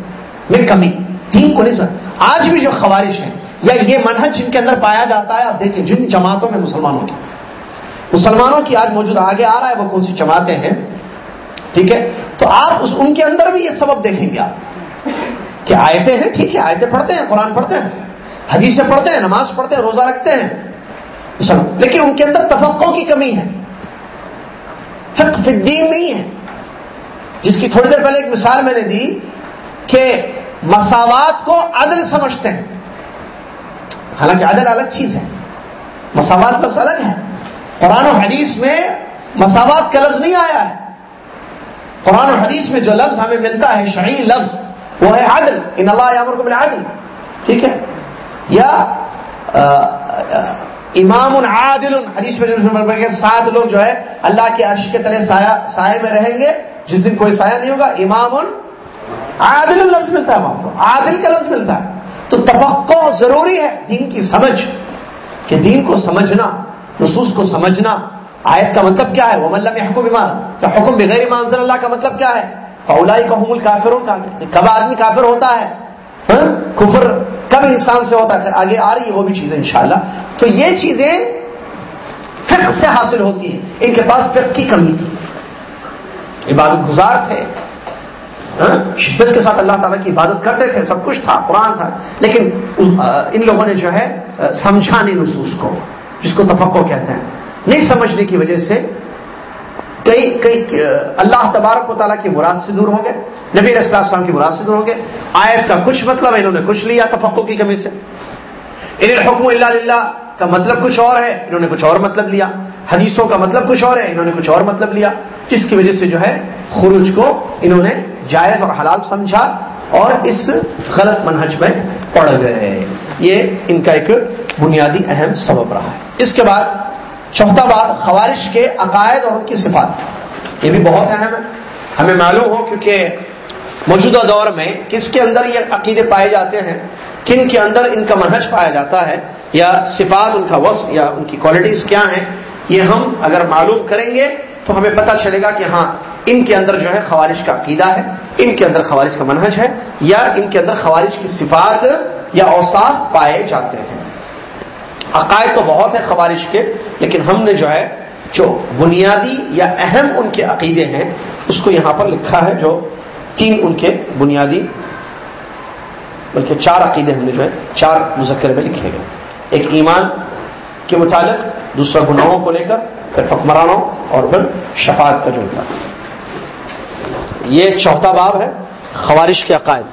میں کمی۔ دین کو نہیں سمجھ آج بھی جو خوارش ہے یا یہ منہج جن کے اندر پایا جاتا ہے، آپ دیکھیں جن جماعتوں میں مسلمانوں کی مسلمانوں کی آج موجود آگے آ رہا ہے، وہ کون سی جماعتیں ہیں؟ ٹھیک ہے؟ تو آپ اس ان کے اندر بھی یہ سبب دیکھیں گے آپ۔ کہ آیتیں ہیں؟ ٹھیک ہے، آیتیں پڑھتے ہیں، قرآن پڑھتے ہیں، حدیثیں پڑھتے ہیں، نماز پڑھتے ہیں، روزہ رکھتے ہیں۔ سب۔ لیکن ان کے اندر تفقوں کی کمی ہے۔ فقہ فی الدین نہیں ہے۔ جس کی تھوڑی دیر پہلے ایک مثال میں نے دی کہ مساوات کو عدل سمجھتے ہیں۔ حالانکہ عدل الگ چیز ہے۔ مساوات لفظ الگ ہے۔ قرآن و حدیث میں مساوات کا لفظ نہیں آیا ہے۔ قرآن و حدیث میں جو لفظ ہمیں ملتا ہے شرعی لفظ، وہ ہے عدل، ان اللہ عمر کو بالعدل۔ ٹھیک ہے؟ یا امام عادل حدیث میں سات لوگ جو ہے، اللہ کے عرش کے تلے سائے میں رہیں گے، جس دن کوئی سایہ نہیں ہوگا امام عادل لفظ ملتا ہے وہاں تو عادل کا لفظ ملتا ہے۔ تو توقع ضروری ہے دین کی سمجھ، کہ دین کو سمجھنا، نصوص کو سمجھنا آیت کا مطلب کیا ہے؟ وہ مطلب حکم ایمان کیا حکم بغیر ایمان اللہ کا مطلب کیا ہے؟ فولائی کا حمل کافروں کا کب آدمی کافر ہوتا ہے؟ ہاں؟ کفر کب انسان سے ہوتا ہے؟ پھر آگے آ رہی ہے وہ بھی چیزیں انشاءاللہ۔ تو یہ چیزیں فقہ سے حاصل ہوتی ہیں۔ ان کے پاس فقہ کی کمی تھی۔ عبادت گزار تھے۔ ہاں؟ شدت کے ساتھ اللہ تعالیٰ کی عبادت کرتے تھے، سب کچھ تھا، قرآن تھا۔ لیکن ان لوگوں نے جو ہے سمجھا نہیں نصوص کو، جس کو تفقع کہتے ہیں۔ نہیں سمجھنے کی وجہ سے کئی کئی اللہ تبارک و تعالیٰ کی مراد سے دور ہو گئے نبی علیہ السلام کی مراد سے دور ہو گئے آیت کا کچھ مطلب انہوں نے کچھ لیا تفقو کی کمی سے۔ انہیں حکم اللہ للہ کا مطلب کچھ اور ہے، انہوں نے کچھ اور مطلب لیا۔ حدیثوں کا مطلب کچھ اور ہے، انہوں نے کچھ اور مطلب لیا۔ جس کی وجہ سے جو ہے، خروج کو انہوں نے جائز اور حلال سمجھا اور اس غلط منہج میں پڑ گئے۔ یہ ان کا ایک بنیادی اہم سبب رہا ہے۔ اس کے بعد چوتھا بات خوارش کے عقائد اور ان کی صفات۔ یہ بھی بہت اہم ہے۔ ہمیں معلوم ہو کیونکہ موجودہ دور میں کس کے اندر یہ عقیدے پائے جاتے ہیں، کن کے اندر ان کا منہج پایا جاتا ہے، یا صفات ان کا وصف، یا ان کی کوالٹیز کیا ہیں، یہ ہم اگر معلوم کریں گے تو ہمیں پتہ چلے گا کہ ہاں ان کے اندر جو ہے خوارش کا عقیدہ ہے، ان کے اندر خوارش کا منہج ہے، یا ان کے اندر خوارش کی صفات یا اوساف پائے جاتے ہیں۔ عقائد تو بہت ہے خوارش کے، لیکن ہم نے جو ہے، جو بنیادی یا اہم ان کے عقیدے ہیں، اس کو یہاں پر لکھا ہے جو تین ان کے بنیادی، بلکہ چار عقیدے ہم نے جو ہے، چار مذکر میں لکھے گئے ایک ایمان کے متعلق، دوسرا گناہوں کو لے کر، پھر حکمرانوں اور پھر شفاعت کا جو ہوتا ہے۔ یہ چوتھا باب ہے خوارش کے عقائد۔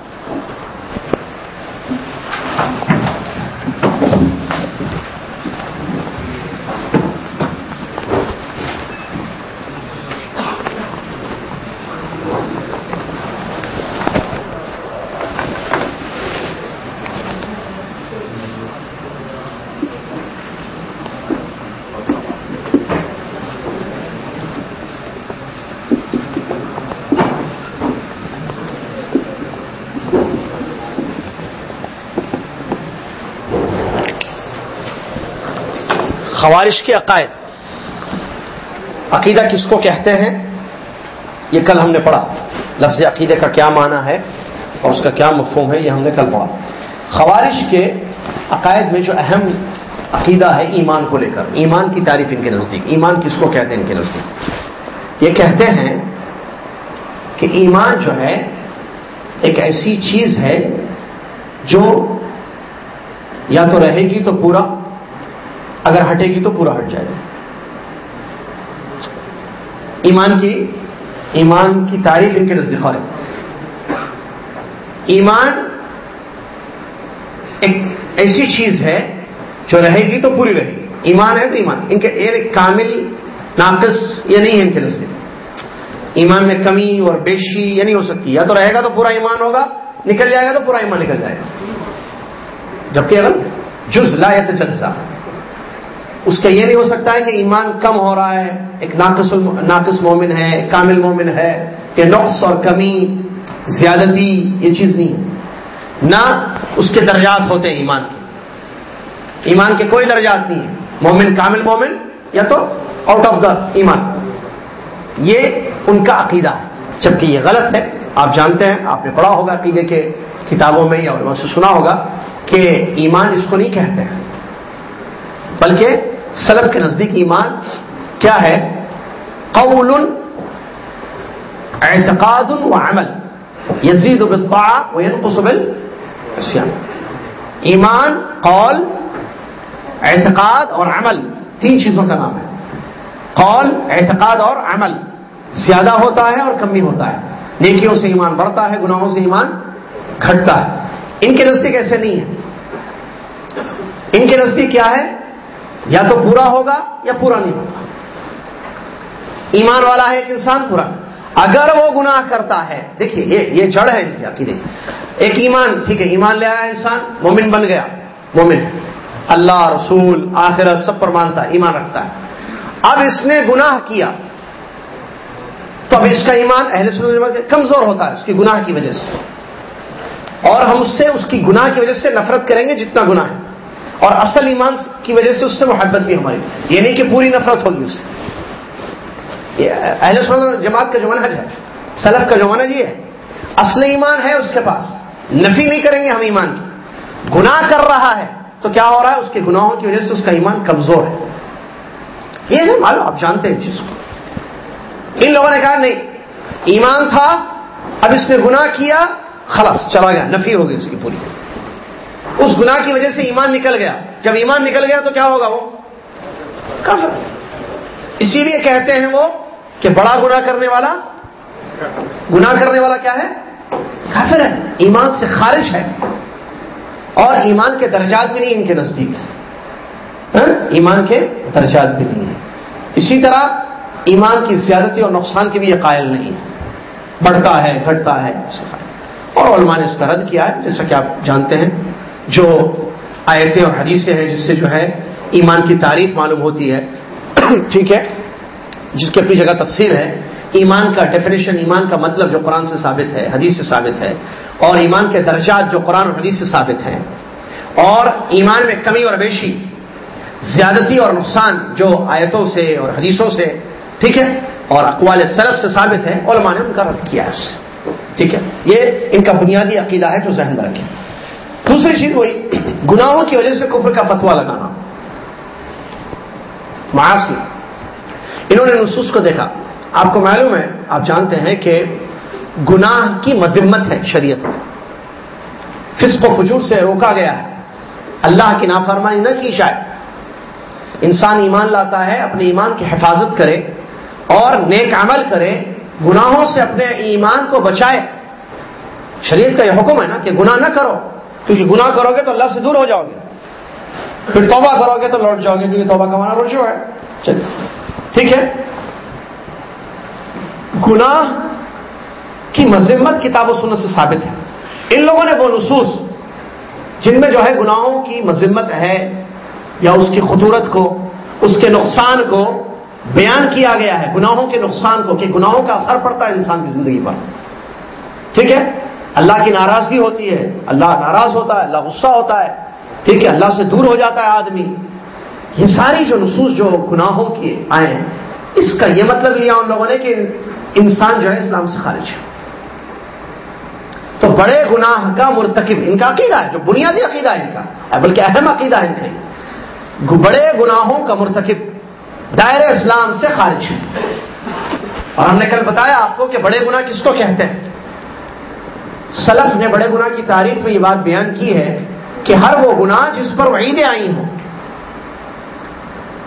خوارش کے عقائد۔ عقیدہ کس کو کہتے ہیں؟ یہ کل ہم نے پڑھا۔ لفظ عقیدے کا کیا معنی ہے اور اس کا کیا مفہوم ہے، یہ ہم نے کل پڑھا۔ خوارش کے عقائد میں جو اہم عقیدہ ہے ایمان کو لے کر، ایمان کی تعریف ان کے نزدیک۔ ایمان کس کو کہتے ہیں ان کے نزدیک؟ یہ کہتے ہیں کہ ایمان جو ہے ایک ایسی چیز ہے جو یا تو رہے گی تو پورا اگر ہٹے گی تو پورا ہٹ جائے گا۔ ایمان کی ایمان کی تعریف ان کے نزدیک ہے۔ ایمان ایک ایسی چیز ہے جو رہے گی تو پوری رہے گی۔ ایمان ہے تو ایمان۔ ان کے ایک کامل، ناقص یہ نہیں ہے ان کے نزدیک۔ ایمان میں کمی اور بیشی یہ نہیں ہو سکتی۔ یا تو رہے گا تو پورا ایمان ہوگا، نکل جائے گا تو پورا ایمان نکل جائے گا۔ جبکہ اگر جز لا جلسہ اس کا یہ نہیں ہو سکتا ہے کہ ایمان کم ہو رہا ہے، ایک ناقص ناقص مومن ہے، کامل مومن ہے کہ نقص اور کمی، زیادتی، یہ چیز نہیں ہے۔ نہ اس کے درجات ہوتے ہیں ایمان کے۔ ایمان کے کوئی درجات نہیں ہے۔ مومن کامل مومن، یا تو آؤٹ آف دا ایمان۔ یہ ان کا عقیدہ ہے۔ جبکہ یہ غلط ہے۔ آپ جانتے ہیں، آپ نے پڑھا ہوگا عقیدے کے کتابوں میں یا سے سنا ہوگا کہ ایمان اس کو نہیں کہتے۔ ہیں بلکہ سلف کے نزدیک ایمان کیا ہے؟ قول اعتقاد و عمل. یزید وینقص بالعصیان. ایمان، قول، اعتقاد اور عمل تین چیزوں کا نام ہے. قول، اعتقاد اور عمل. زیادہ ہوتا ہے اور کمی ہوتا ہے. نیکیوں سے ایمان بڑھتا ہے، گناہوں سے ایمان گھٹتا ہے. ان کے نزدیک ایسے نہیں ہے. ان کے نزدیک کیا ہے؟ یا تو پورا ہوگا یا پورا نہیں ہوگا۔ ایمان والا ہے ایک انسان پورا۔ اگر وہ گناہ کرتا ہے، دیکھیے، یہ یہ جڑ ہے عقیدے۔ ایک ایمان، ٹھیک ہے، ایمان لے آیا انسان، مومن بن گیا۔ مومن۔ اللہ، رسول، آخرت، سب پر مانتا ہے ایمان رکھتا ہے۔ اب اس نے گناہ کیا، تو اب اس کا ایمان اہل سنت کمزور ہوتا ہے، اس کی گناہ کی وجہ سے۔ اور ہم اس سے، اس کی گناہ کی وجہ سے نفرت کریں گے جتنا گناہ ہے۔ اور اصل ایمان کی وجہ سے اس سے محبت بھی ہماری۔ یہ نہیں کہ پوری نفرت ہوگی اس سے۔ اہل سنت جماعت کا جو منحج ہے، سلف کا جو منحج یہ ہے، اصل ایمان ہے اس کے پاس۔ نفی نہیں کریں گے ہم ایمان کی۔ گناہ کر رہا ہے تو کیا ہو رہا ہے؟ اس کے گناہوں کی وجہ سے اس کا ایمان کمزور ہے۔ یہ نہیں معلوم، آپ جانتے ہیں چیز کو۔ ان لوگوں نے کہا، نہیں، ایمان تھا، اب اس نے گناہ کیا، خلاص، چلا گیا، نفی ہو گئی اس کی پوری۔ اس گناہ کی وجہ سے ایمان نکل گیا۔ جب ایمان نکل گیا تو کیا ہوگا وہ؟ کافر اسی لیے کہتے ہیں وہ کہ بڑا گناہ کرنے والا، گناہ کرنے والا کیا ہے؟ کافر ہے۔ ایمان سے خارج ہے۔ اور ایمان کے درجات بھی نہیں ان کے نزدیک۔ ہاں؟ ایمان کے درجات بھی نہیں ہیں۔ اسی طرح ایمان کی زیادتی اور نقصان کے بھی یہ قائل نہیں بڑھتا ہے، گھٹتا ہے۔ اور علماء نے اس کا رد کیا ہے، جیسا کہ آپ جانتے ہیں۔ جو آیتیں اور حدیثیں ہیں جس سے جو ہے ایمان کی تعریف معلوم ہوتی ہے، ٹھیک ہے؟ جس کی اپنی جگہ تفصیل ہے۔ ایمان کا ڈیفینیشن ایمان کا مطلب جو قرآن سے ثابت ہے، حدیث سے ثابت ہے۔ اور ایمان کے درجات جو قرآن اور حدیث سے ثابت ہیں۔ اور ایمان میں کمی اور بیشی، زیادتی اور نقصان جو آیتوں سے اور حدیثوں سے، ٹھیک ہے؟ اور اقوال سلف سے ثابت ہے علماء نے ان کا رد کیا ہے اس سے۔ ٹھیک ہے؟ یہ ان کا بنیادی عقیدہ ہے جو ذہن میں رکھے دوسری چیز وہی، گناہوں کی وجہ سے کفر کا فتوا لگانا معاشی انہوں نے نصوص کو دیکھا۔ آپ کو معلوم ہے، آپ جانتے ہیں کہ گناہ کی مذمت ہے شریعت میں۔ فسق و فجور سے روکا گیا ہے۔ اللہ کی نافرمانی نہ کی شاید انسان ایمان لاتا ہے، اپنے ایمان کی حفاظت کرے اور نیک عمل کرے، گناہوں سے اپنے ایمان کو بچائے۔ شریعت کا یہ حکم ہے نا کہ گناہ نہ کرو۔ کیونکہ گناہ کرو گے تو اللہ سے دور ہو جاؤ گے۔ پھر توبہ کرو گے تو لوٹ جاؤ گے کیونکہ توبہ کمانا روشو ہے۔ چلیے، ٹھیک ہے؟ گناہ کی مذمت کتاب و سنت سے ثابت ہے۔ ان لوگوں نے وہ نصوص جن میں جو ہے گناہوں کی مذمت ہے یا اس کی خطورت کو، اس کے نقصان کو بیان کیا گیا ہے۔ گناہوں کے نقصان کو، کہ گناہوں کا اثر پڑتا ہے انسان کی زندگی پر۔ ٹھیک ہے؟ اللہ کی ناراضگی ہوتی ہے، اللہ ناراض ہوتا ہے، اللہ غصہ ہوتا ہے، ٹھیک ہے، اللہ سے دور ہو جاتا ہے آدمی۔ یہ ساری جو نصوص، جو گناہوں کی آئے ہیں اس کا یہ مطلب لیا ان لوگوں نے کہ انسان جو ہے اسلام سے خارج ہے۔ تو بڑے گناہ کا مرتکب ان کا عقیدہ ہے، جو بنیادی عقیدہ ہے ان کا، بلکہ اہم عقیدہ ہے ان کا بڑے گناہوں کا مرتکب دائر اسلام سے خارج ہے۔ اور ہم نے کل بتایا آپ کو کہ بڑے گناہ کس کو کہتے ہیں؟ سلف نے بڑے گناہ کی تعریف میں یہ بات بیان کی ہے کہ ہر وہ گناہ جس پر وعیدیں آئی ہوں۔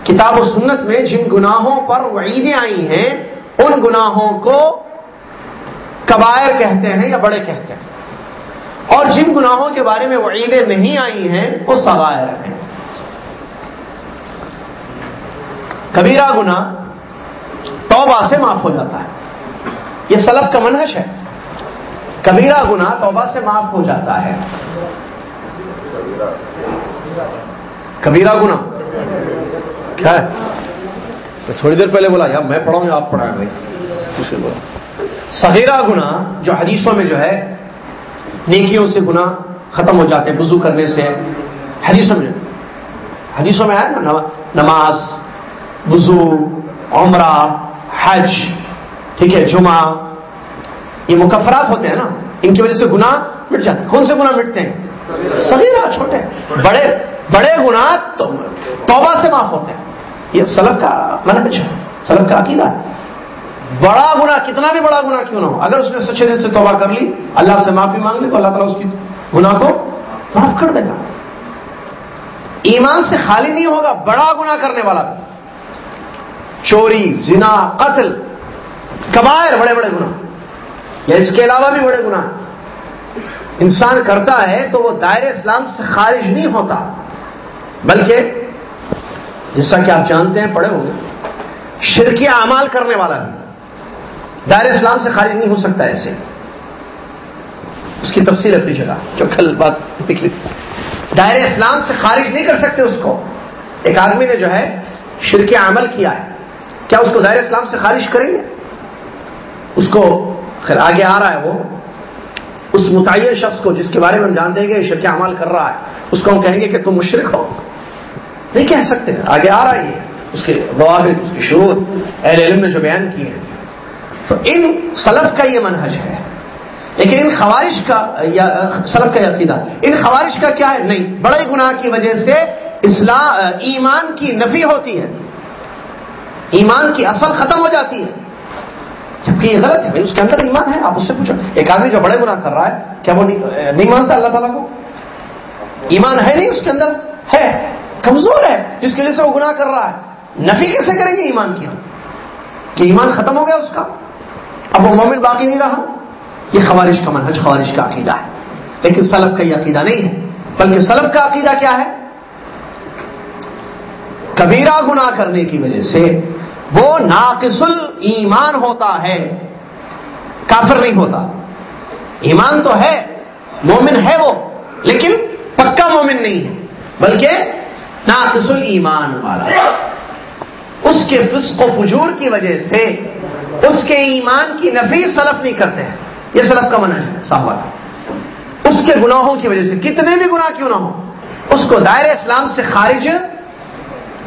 کتاب و سنت میں جن گناہوں پر وعیدیں آئی ہیں، ان گناہوں کو کبائر کہتے ہیں یا بڑے کہتے ہیں۔ اور جن گناہوں کے بارے میں وعیدیں نہیں آئی ہیں، وہ سوائر ہیں۔ کبیرہ گنا توبہ سے معاف ہو جاتا ہے۔ یہ سلب کا منحش ہے۔ کبیرہ گنا توبہ سے معاف ہو جاتا ہے۔ کبیرہ گنا کیا ہے؟ تھوڑی دیر پہلے بولا، یار میں پڑھاؤں یا آپ پڑھائیں بھائی؟ سہیرا گنا جو حدیثوں میں جو ہے، نیکیوں سے گنا ختم ہو جاتے ہیں، وضو کرنے سے۔ حدیثوں میں حدیثوں میں ہے نا نماز، وضو، عمرہ، حج، ٹھیک ہے، جمعہ یہ مکفرات ہوتے ہیں نا، ان کی وجہ سے گناہ مٹ جاتے ہیں کون سے گناہ مٹتے ہیں؟ سگیرہ چھوٹے۔ بڑے بڑے گناہ توبہ سے معاف ہوتے ہیں۔ یہ سلب کا منج ہے سلب کا عقیدہ ہے۔ بڑا گنا کتنا بھی بڑا گنا کیوں نہ ہو، اگر اس نے سچے دل سے توبہ کر لی، اللہ سے معافی مانگ لی تو اللہ تعالیٰ اس کی گناہ کو معاف کر دے گا۔ ایمان سے خالی نہیں ہوگا، بڑا گنا کرنے والا بھی۔ چوری، زنا، قتل، کبائر، بڑے بڑے گنا یا اس کے علاوہ بھی بڑے گنا انسان کرتا ہے تو وہ دائر اسلام سے خارج نہیں ہوتا۔ بلکہ جیسا کہ آپ جانتے ہیں پڑے ہوں گے۔ شرکی اعمال کرنے والا بھی دائر اسلام سے خارج نہیں ہو سکتا ایسے۔ اس کی تفصیل اپنی جگہ، جو کل بات نکلی دائر اسلام سے خارج نہیں کر سکتے اس کو۔ ایک آدمی نے جو ہے شرک عمل کیا ہے۔ کیا اس کو دائر اسلام سے خارج کریں گے؟ اس کو خیر، آگے آ رہا ہے وہ۔ اس متعین شخص کو جس کے بارے میں ہم جانتے ہیں کہ یہ شرک عمل کر رہا ہے، اس کو ہم کہیں گے کہ تم مشرق ہو۔ نہیں کہہ سکتے، آگے آ رہا ہے یہ۔ اس کے ضوابط، اس کی شروع اہل علم نے جو بیان کیے ہیں۔ تو ان سلف کا یہ منحج ہے۔ لیکن ان خوارش کا یا سلف کا عقیدہ، ان خوارش کا کیا ہے؟ نہیں، بڑے گناہ کی وجہ سے اسلام، ایمان کی نفی ہوتی ہے۔ ایمان کی اصل ختم ہو جاتی ہے۔ جبکہ یہ غلط ہے بھائی، اس کے اندر ایمان ہے، آپ اس سے پوچھو۔ ایک آدمی جو بڑے گناہ کر رہا ہے، کیا وہ نہیں مانتا اللہ تعالیٰ کو؟ ایمان ہے نہیں اس کے اندر؟ ہے، کمزور ہے، جس کی وجہ سے وہ گناہ کر رہا ہے۔ نفی کیسے کریں گے ایمان کی ہم؟ کہ ایمان ختم ہو گیا اس کا؟ اب وہ مومن باقی نہیں رہا؟ یہ خوارش کا منحج خوارش کا عقیدہ ہے۔ لیکن سلف کا یہ عقیدہ نہیں ہے۔ بلکہ سلف کا عقیدہ کیا ہے؟ کبیرہ گناہ کرنے کی وجہ سے وہ ناقص ایمان ہوتا ہے کافر نہیں ہوتا ایمان تو ہے، مومن ہے وہ، لیکن پکا مومن نہیں ہے، بلکہ ناقص ایمان والا اس کے فسق و فجور کی وجہ سے اس کے ایمان کی نفی سلف نہیں کرتے ہیں۔ یہ سلف کا منع ہے، صاحب۔ اس کے گناہوں کی وجہ سے، کتنے بھی گناہ کیوں نہ ہو اس کو دائر اسلام سے خارج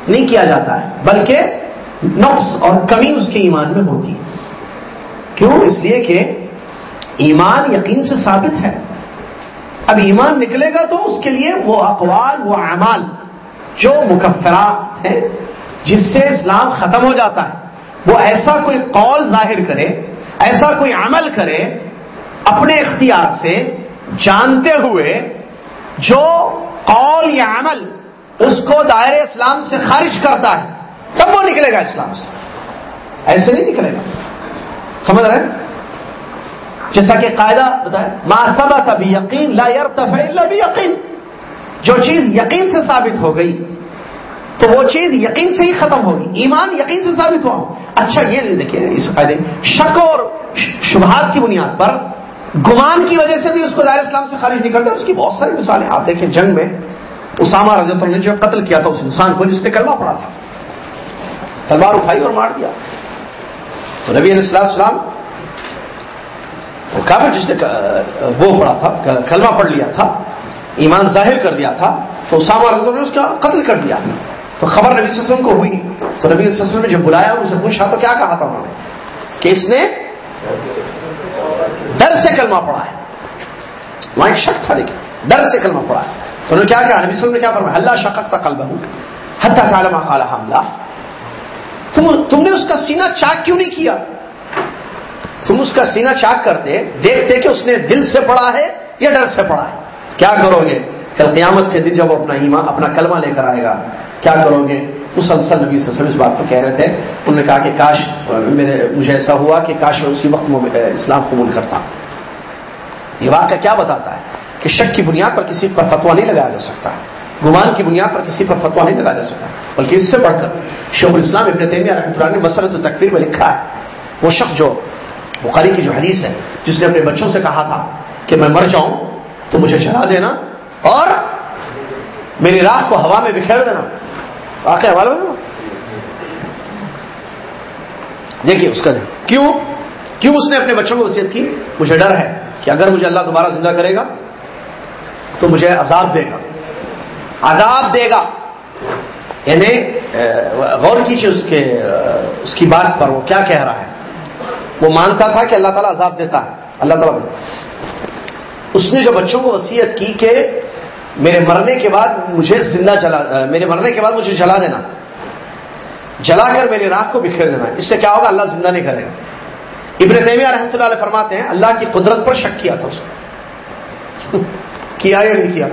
نہیں کیا جاتا ہے، بلکہ نقص اور کمی اس کے ایمان میں ہوتی ہے۔ کیوں؟ اس لیے کہ ایمان یقین سے ثابت ہے۔ اب ایمان نکلے گا تو اس کے لیے وہ اقوال، وہ اعمال جو مکفرات ہیں، جس سے اسلام ختم ہو جاتا ہے، وہ ایسا کوئی قول ظاہر کرے، ایسا کوئی عمل کرے، اپنے اختیار سے جانتے ہوئے جو قول یا عمل اس کو دائر اسلام سے خارج کرتا ہے۔ تب وہ نکلے گا اسلام سے۔ ایسے نہیں نکلے گا۔ سمجھ رہے ہیں؟ جیسا کہ قاعدہ بتایا، ما ثبت یقین لا يرتفع الا یقین جو چیز یقین سے ثابت ہو گئی، تو وہ چیز یقین سے ہی ختم ہوگی۔ ایمان یقین سے ثابت ہوا۔ اچھا یہ دیکھیے، اس قاعدے شک اور شبہات کی بنیاد پر گمان کی وجہ سے بھی اس کو دائر اسلام سے خارج نہیں کرتے اس کی بہت ساری مثالیں آپ دیکھیں جنگ میں اسامہ رضی اللہ نے جو قتل کیا تھا، اس انسان کو جس نے کلمہ پڑا تھا۔ تلوار اٹھائی اور مار دیا۔ تو نبی علیہ السلام السلام کافر جس نے وہ پڑھا تھا کلمہ پڑھ لیا تھا، ایمان ظاہر کر دیا تھا، تو اسامہ نے اس کا قتل کر دیا۔ تو خبر نبی صلی اللہ علیہ وسلم کو ہوئی۔ تو نبی صلی اللہ علیہ وسلم نے جب بلایا اسے پوچھا، تو کیا کہا تھا انہوں نے؟ کہ اس نے ڈر سے کلمہ پڑھا ہے۔ وہاں ایک شک تھا دیکھیں ڈر سے کلمہ پڑھا ہے۔ تو انہوں نے کیا کہا؟ نبی صلی اللہ علیہ وسلم نے کیا فرمایا؟ اللہ شقق تھا قلبہ حتی تعلم قال حملہ تم تم نے اس کا سینہ چاک کیوں نہیں کیا؟ تم اس کا سینہ چاک کرتے، دیکھتے کہ اس نے دل سے پڑھا ہے یا ڈر سے پڑھا ہے؟ کیا کرو گے؟ کل قیامت کے دن جب اپنا ایمان، اپنا کلمہ لے کر آئے گا، کیا کرو گے؟ مسلسل نبی صلی اللہ علیہ وسلم اس بات کو کہہ رہے تھے۔ انہوں نے کہا کہ کاش، میرے، مجھے ایسا ہوا کہ کاش میں اسی وقت اسلام قبول کرتا۔ یہ واقعہ کیا بتاتا ہے؟ کہ شک کی بنیاد پر کسی پر فتوا نہیں لگایا جا سکتا۔ گمان کی بنیاد پر کسی پر فتوا نہیں لگایا جا سکتا۔ بلکہ اس سے بڑھ کر شیخ الاسلام ابن تیمیہ رحمۃ اللہ نے مسرت و تکفیر میں لکھا ہے۔ وہ شخص جو بخاری کی جو حدیث ہے، جس نے اپنے بچوں سے کہا تھا کہ میں مر جاؤں تو مجھے چلا دینا اور میری راہ کو ہوا میں بکھیر دینا۔ واقع حوالہ دیکھیے اس کا دن۔ کیوں؟ کیوں اس نے اپنے بچوں کو وصیت کی؟ مجھے ڈر ہے کہ اگر مجھے اللہ دوبارہ زندہ کرے گا تو مجھے عذاب دے گا۔ عذاب دے گا۔ یعنی غور کیجیے اس کے اس کی بات پر وہ کیا کہہ رہا ہے۔ وہ مانتا تھا کہ اللہ تعالیٰ عذاب دیتا ہے۔ اللہ تعالیٰ اس نے جو بچوں کو وصیت کی کہ میرے مرنے کے بعد مجھے زندہ جلا میرے مرنے کے بعد مجھے جلا دینا۔ جلا کر میری راہ کو بکھیر دینا۔ اس سے کیا ہوگا؟ اللہ زندہ نہیں کرے گا۔ ابن تیمیہ رحمۃ اللہ علیہ فرماتے ہیں، اللہ کی قدرت پر شک کیا تھا اس نے۔ *laughs* کیا یا نہیں کیا؟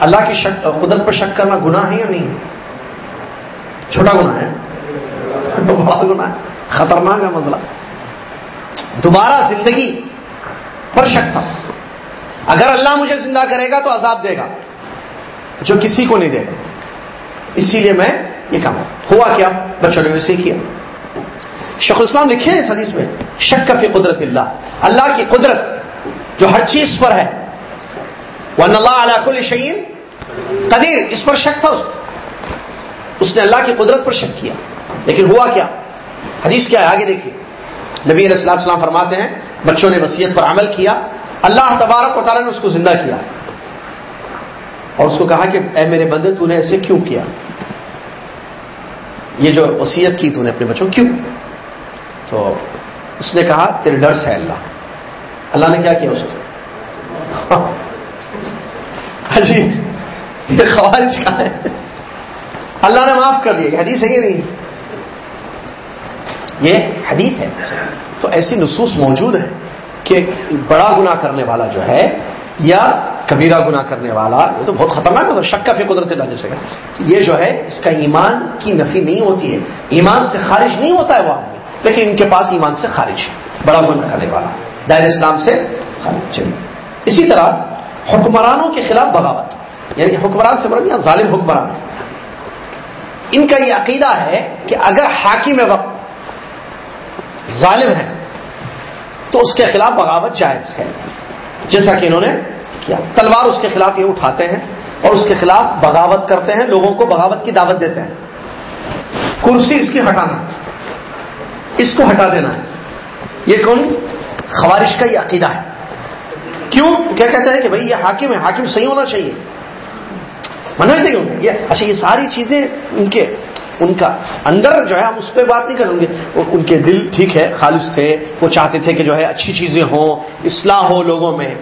اللہ کی شک قدرت پر شک کرنا گناہ ہے یا نہیں؟ چھوٹا گناہ ہے۔ *laughs* بڑا گناہ ہے۔ خطرناک ہے مطلب۔ دوبارہ زندگی پر شک تھا۔ اگر اللہ مجھے زندہ کرے گا تو عذاب دے گا۔ جو کسی کو نہیں دے گا۔ اسی لیے میں یہ کام ہوا کیا؟ بچوں نے ویسے کیا۔ شیخ الاسلام لکھے ہیں اس حدیث میں، شک فی قدرت اللہ۔ اللہ کی قدرت جو ہر چیز پر ہے ون اللہ علیہ کل شعین قدیر اس پر شک تھا اس اس نے اللہ کی قدرت پر شک کیا۔ لیکن ہوا کیا؟ حدیث کیا ہے؟ آگے دیکھیے۔ نبی علیہ السلام السلام فرماتے ہیں، بچوں نے وصیت پر عمل کیا۔ اللہ تبارک و تعالیٰ نے اس کو زندہ کیا۔ اور اس کو کہا کہ اے میرے بندے، تو نے ایسے کیوں کیا؟ یہ جو وصیت کی تو نے اپنے بچوں، کیوں؟ تو اس نے کہا، تیرے ڈر سے اللہ۔ اللہ نے کیا کیا اس کو؟ جی یہ خوارج کا ہے. اللہ نے معاف کر دیا یہ حدیث ہے کہ نہیں یہ حدیث ہے. تو ایسی نصوص موجود ہے کہ بڑا گنا کرنے والا جو ہے یا کبیرہ گناہ کرنے والا، یہ تو بہت خطرناک ہوتا ہے. شک کا فی قدرت اللہ جیسے یہ جو ہے، اس کا ایمان کی نفی نہیں ہوتی ہے. ایمان سے خارج نہیں ہوتا ہے وہ آدمی. لیکن ان کے پاس ایمان سے خارج ہے. بڑا گناہ کرنے والا. دائر اسلام سے خارج چلیے اسی طرح حکمرانوں کے خلاف بغاوت۔ یعنی حکمران سے بڑا ظالم حکمران۔ ان کا یہ عقیدہ ہے کہ اگر حاکم وقت ظالم ہے، تو اس کے خلاف بغاوت جائز ہے۔ جیسا کہ انہوں نے کیا، تلوار اس کے خلاف یہ اٹھاتے ہیں اور اس کے خلاف بغاوت کرتے ہیں، لوگوں کو بغاوت کی دعوت دیتے ہیں۔ کرسی اس کی ہٹانا اس کو ہٹا دینا ہے۔ یہ کون؟ خوارش کا یہ عقیدہ ہے۔ کیوں؟ کیا کہتے ہیں کہ بھائی یہ حاکم ہے، حاکم صحیح ہونا چاہیے۔ منہج نہیں یہ اچھا یہ ساری چیزیں ان کے، ان کا اندر جو ہے، ہم اس پہ بات نہیں کریں گے۔ ان کے دل ٹھیک ہے، خالص تھے۔ وہ چاہتے تھے کہ جو ہے، اچھی چیزیں ہوں، اصلاح ہو لوگوں میں۔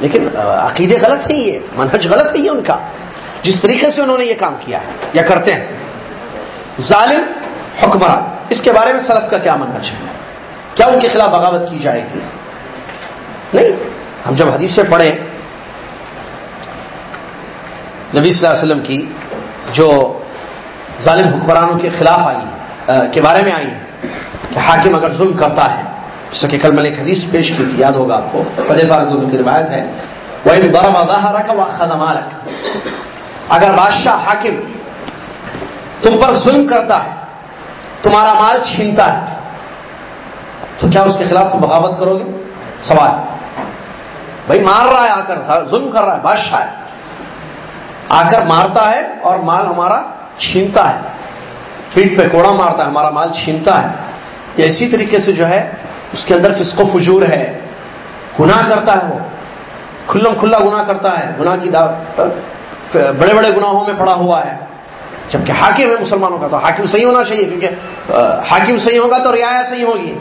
لیکن عقیدے غلط ہے یہ۔ منہج غلط نہیں ہے ان کا۔ جس طریقے سے انہوں نے یہ کام کیا ہے، یا کرتے ہیں۔ ظالم، حکمران، اس کے بارے میں سلف کا کیا منہج ہے؟ کیا ان کے خلاف بغاوت کی جائے گی؟ نہیں۔ ہم جب حدیثیں پڑھیں، نبی صلی اللہ علیہ وسلم کی جو ظالم حکمرانوں کے خلاف آئی کے بارے میں آئی، کہ حاکم اگر ظلم کرتا ہے، جیسا کہ کل میں نے ایک حدیث پیش کی تھی، یاد ہوگا آپ کو فضے فارغ کی روایت ہے وہ بڑا رکھا وہ خدمہ رکھ اگر بادشاہ حاکم تم پر ظلم کرتا ہے، تمہارا مال چھینتا ہے، تو کیا اس کے خلاف تم بغاوت کرو گے؟ سوال۔ بھائی مار رہا ہے آ کر، ظلم کر رہا ہے، بادشاہ ہے۔ آ کر مارتا ہے اور مال ہمارا چھینتا ہے۔ پیٹ پہ کوڑا مارتا ہے، ہمارا مال چھینتا ہے۔ یا اسی طریقے سے جو ہے، اس کے اندر فسق و فجور ہے۔ گناہ کرتا ہے وہ۔ کھلم کھلا گناہ کرتا ہے۔ گناہ کی بڑے بڑے گناہوں میں پڑا ہوا ہے۔ جبکہ حاکم ہے مسلمانوں کا، تو حاکم صحیح ہونا چاہیے، کیونکہ حاکم صحیح ہوگا تو رعایا صحیح ہوگی۔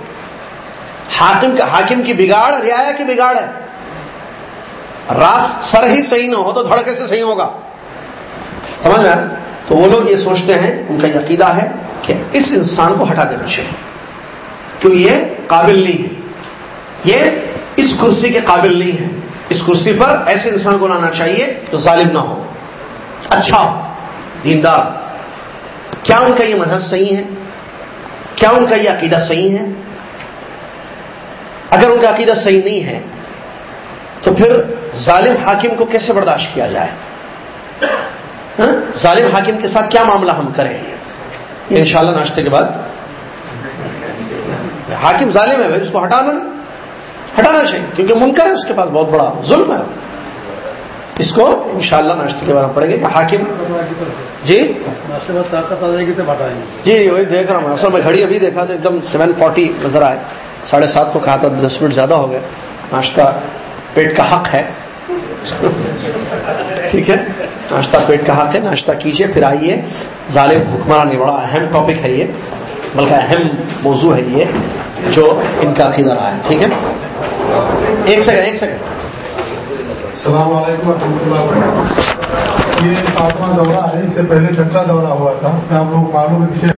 حاکم کا حاکم کی بگاڑ، رعایا کی بگاڑ ہے۔ راست سر ہی صحیح نہ ہو تو دھڑکے سے صحیح ہوگا۔ سمجھ میں تو وہ لوگ یہ سوچتے ہیں، ان کا عقیدہ ہے کہ اس انسان کو ہٹا دینا چاہیے۔ کیوں یہ قابل نہیں ہے؟ یہ اس کرسی کے قابل نہیں ہے۔ اس کرسی پر ایسے انسان کو لانا چاہیے جو ظالم نہ ہو۔ اچھا ہو، دیندار۔ کیا ان کا یہ منحص صحیح ہے؟ کیا ان کا یہ عقیدہ صحیح ہے؟ اگر ان کا عقیدہ صحیح نہیں ہے، تو پھر ظالم حاکم کو کیسے برداشت کیا جائے؟ ہاں؟ ظالم حاکم کے ساتھ کیا معاملہ ہم کریں؟ یہ انشاءاللہ ناشتے کے بعد۔ حاکم ظالم ہے بھائی اس کو ہٹانا ہٹانا چاہیے کیونکہ منکر ہے اس کے پاس بہت بڑا ظلم ہے۔ اس کو انشاءاللہ ناشتے کے بعد پڑے گا کہ حاکم جی؟ جی وہی دیکھ رہا ہوں۔ اصل میں گھڑی ابھی دیکھا تو ایک دم سیون فورٹی نظر آئے۔ ساڑھے سات کو کہا تھا دس منٹ زیادہ ہو گئے۔ ناشتہ پیٹ کا حق ہے۔ ٹھیک ہے۔ ناشتہ پیٹ کا حق ہے۔ ناشتہ کیجیے پھر آئیے۔ ظالم حکمران یہ بڑا اہم ٹاپک ہے یہ۔ بلکہ اہم موضوع ہے یہ جو ان کا عقیدہ رہا ہے۔ ٹھیک ہے۔ ایک سیکنڈ ایک سیکنڈ السلام علیکم ورحمۃ اللہ وبرکاتہ۔ یہ ساتواں دورہ ہے اس سے پہلے چھٹا دورہ ہوا تھا۔ اس میں آپ لوگ معلوم ہے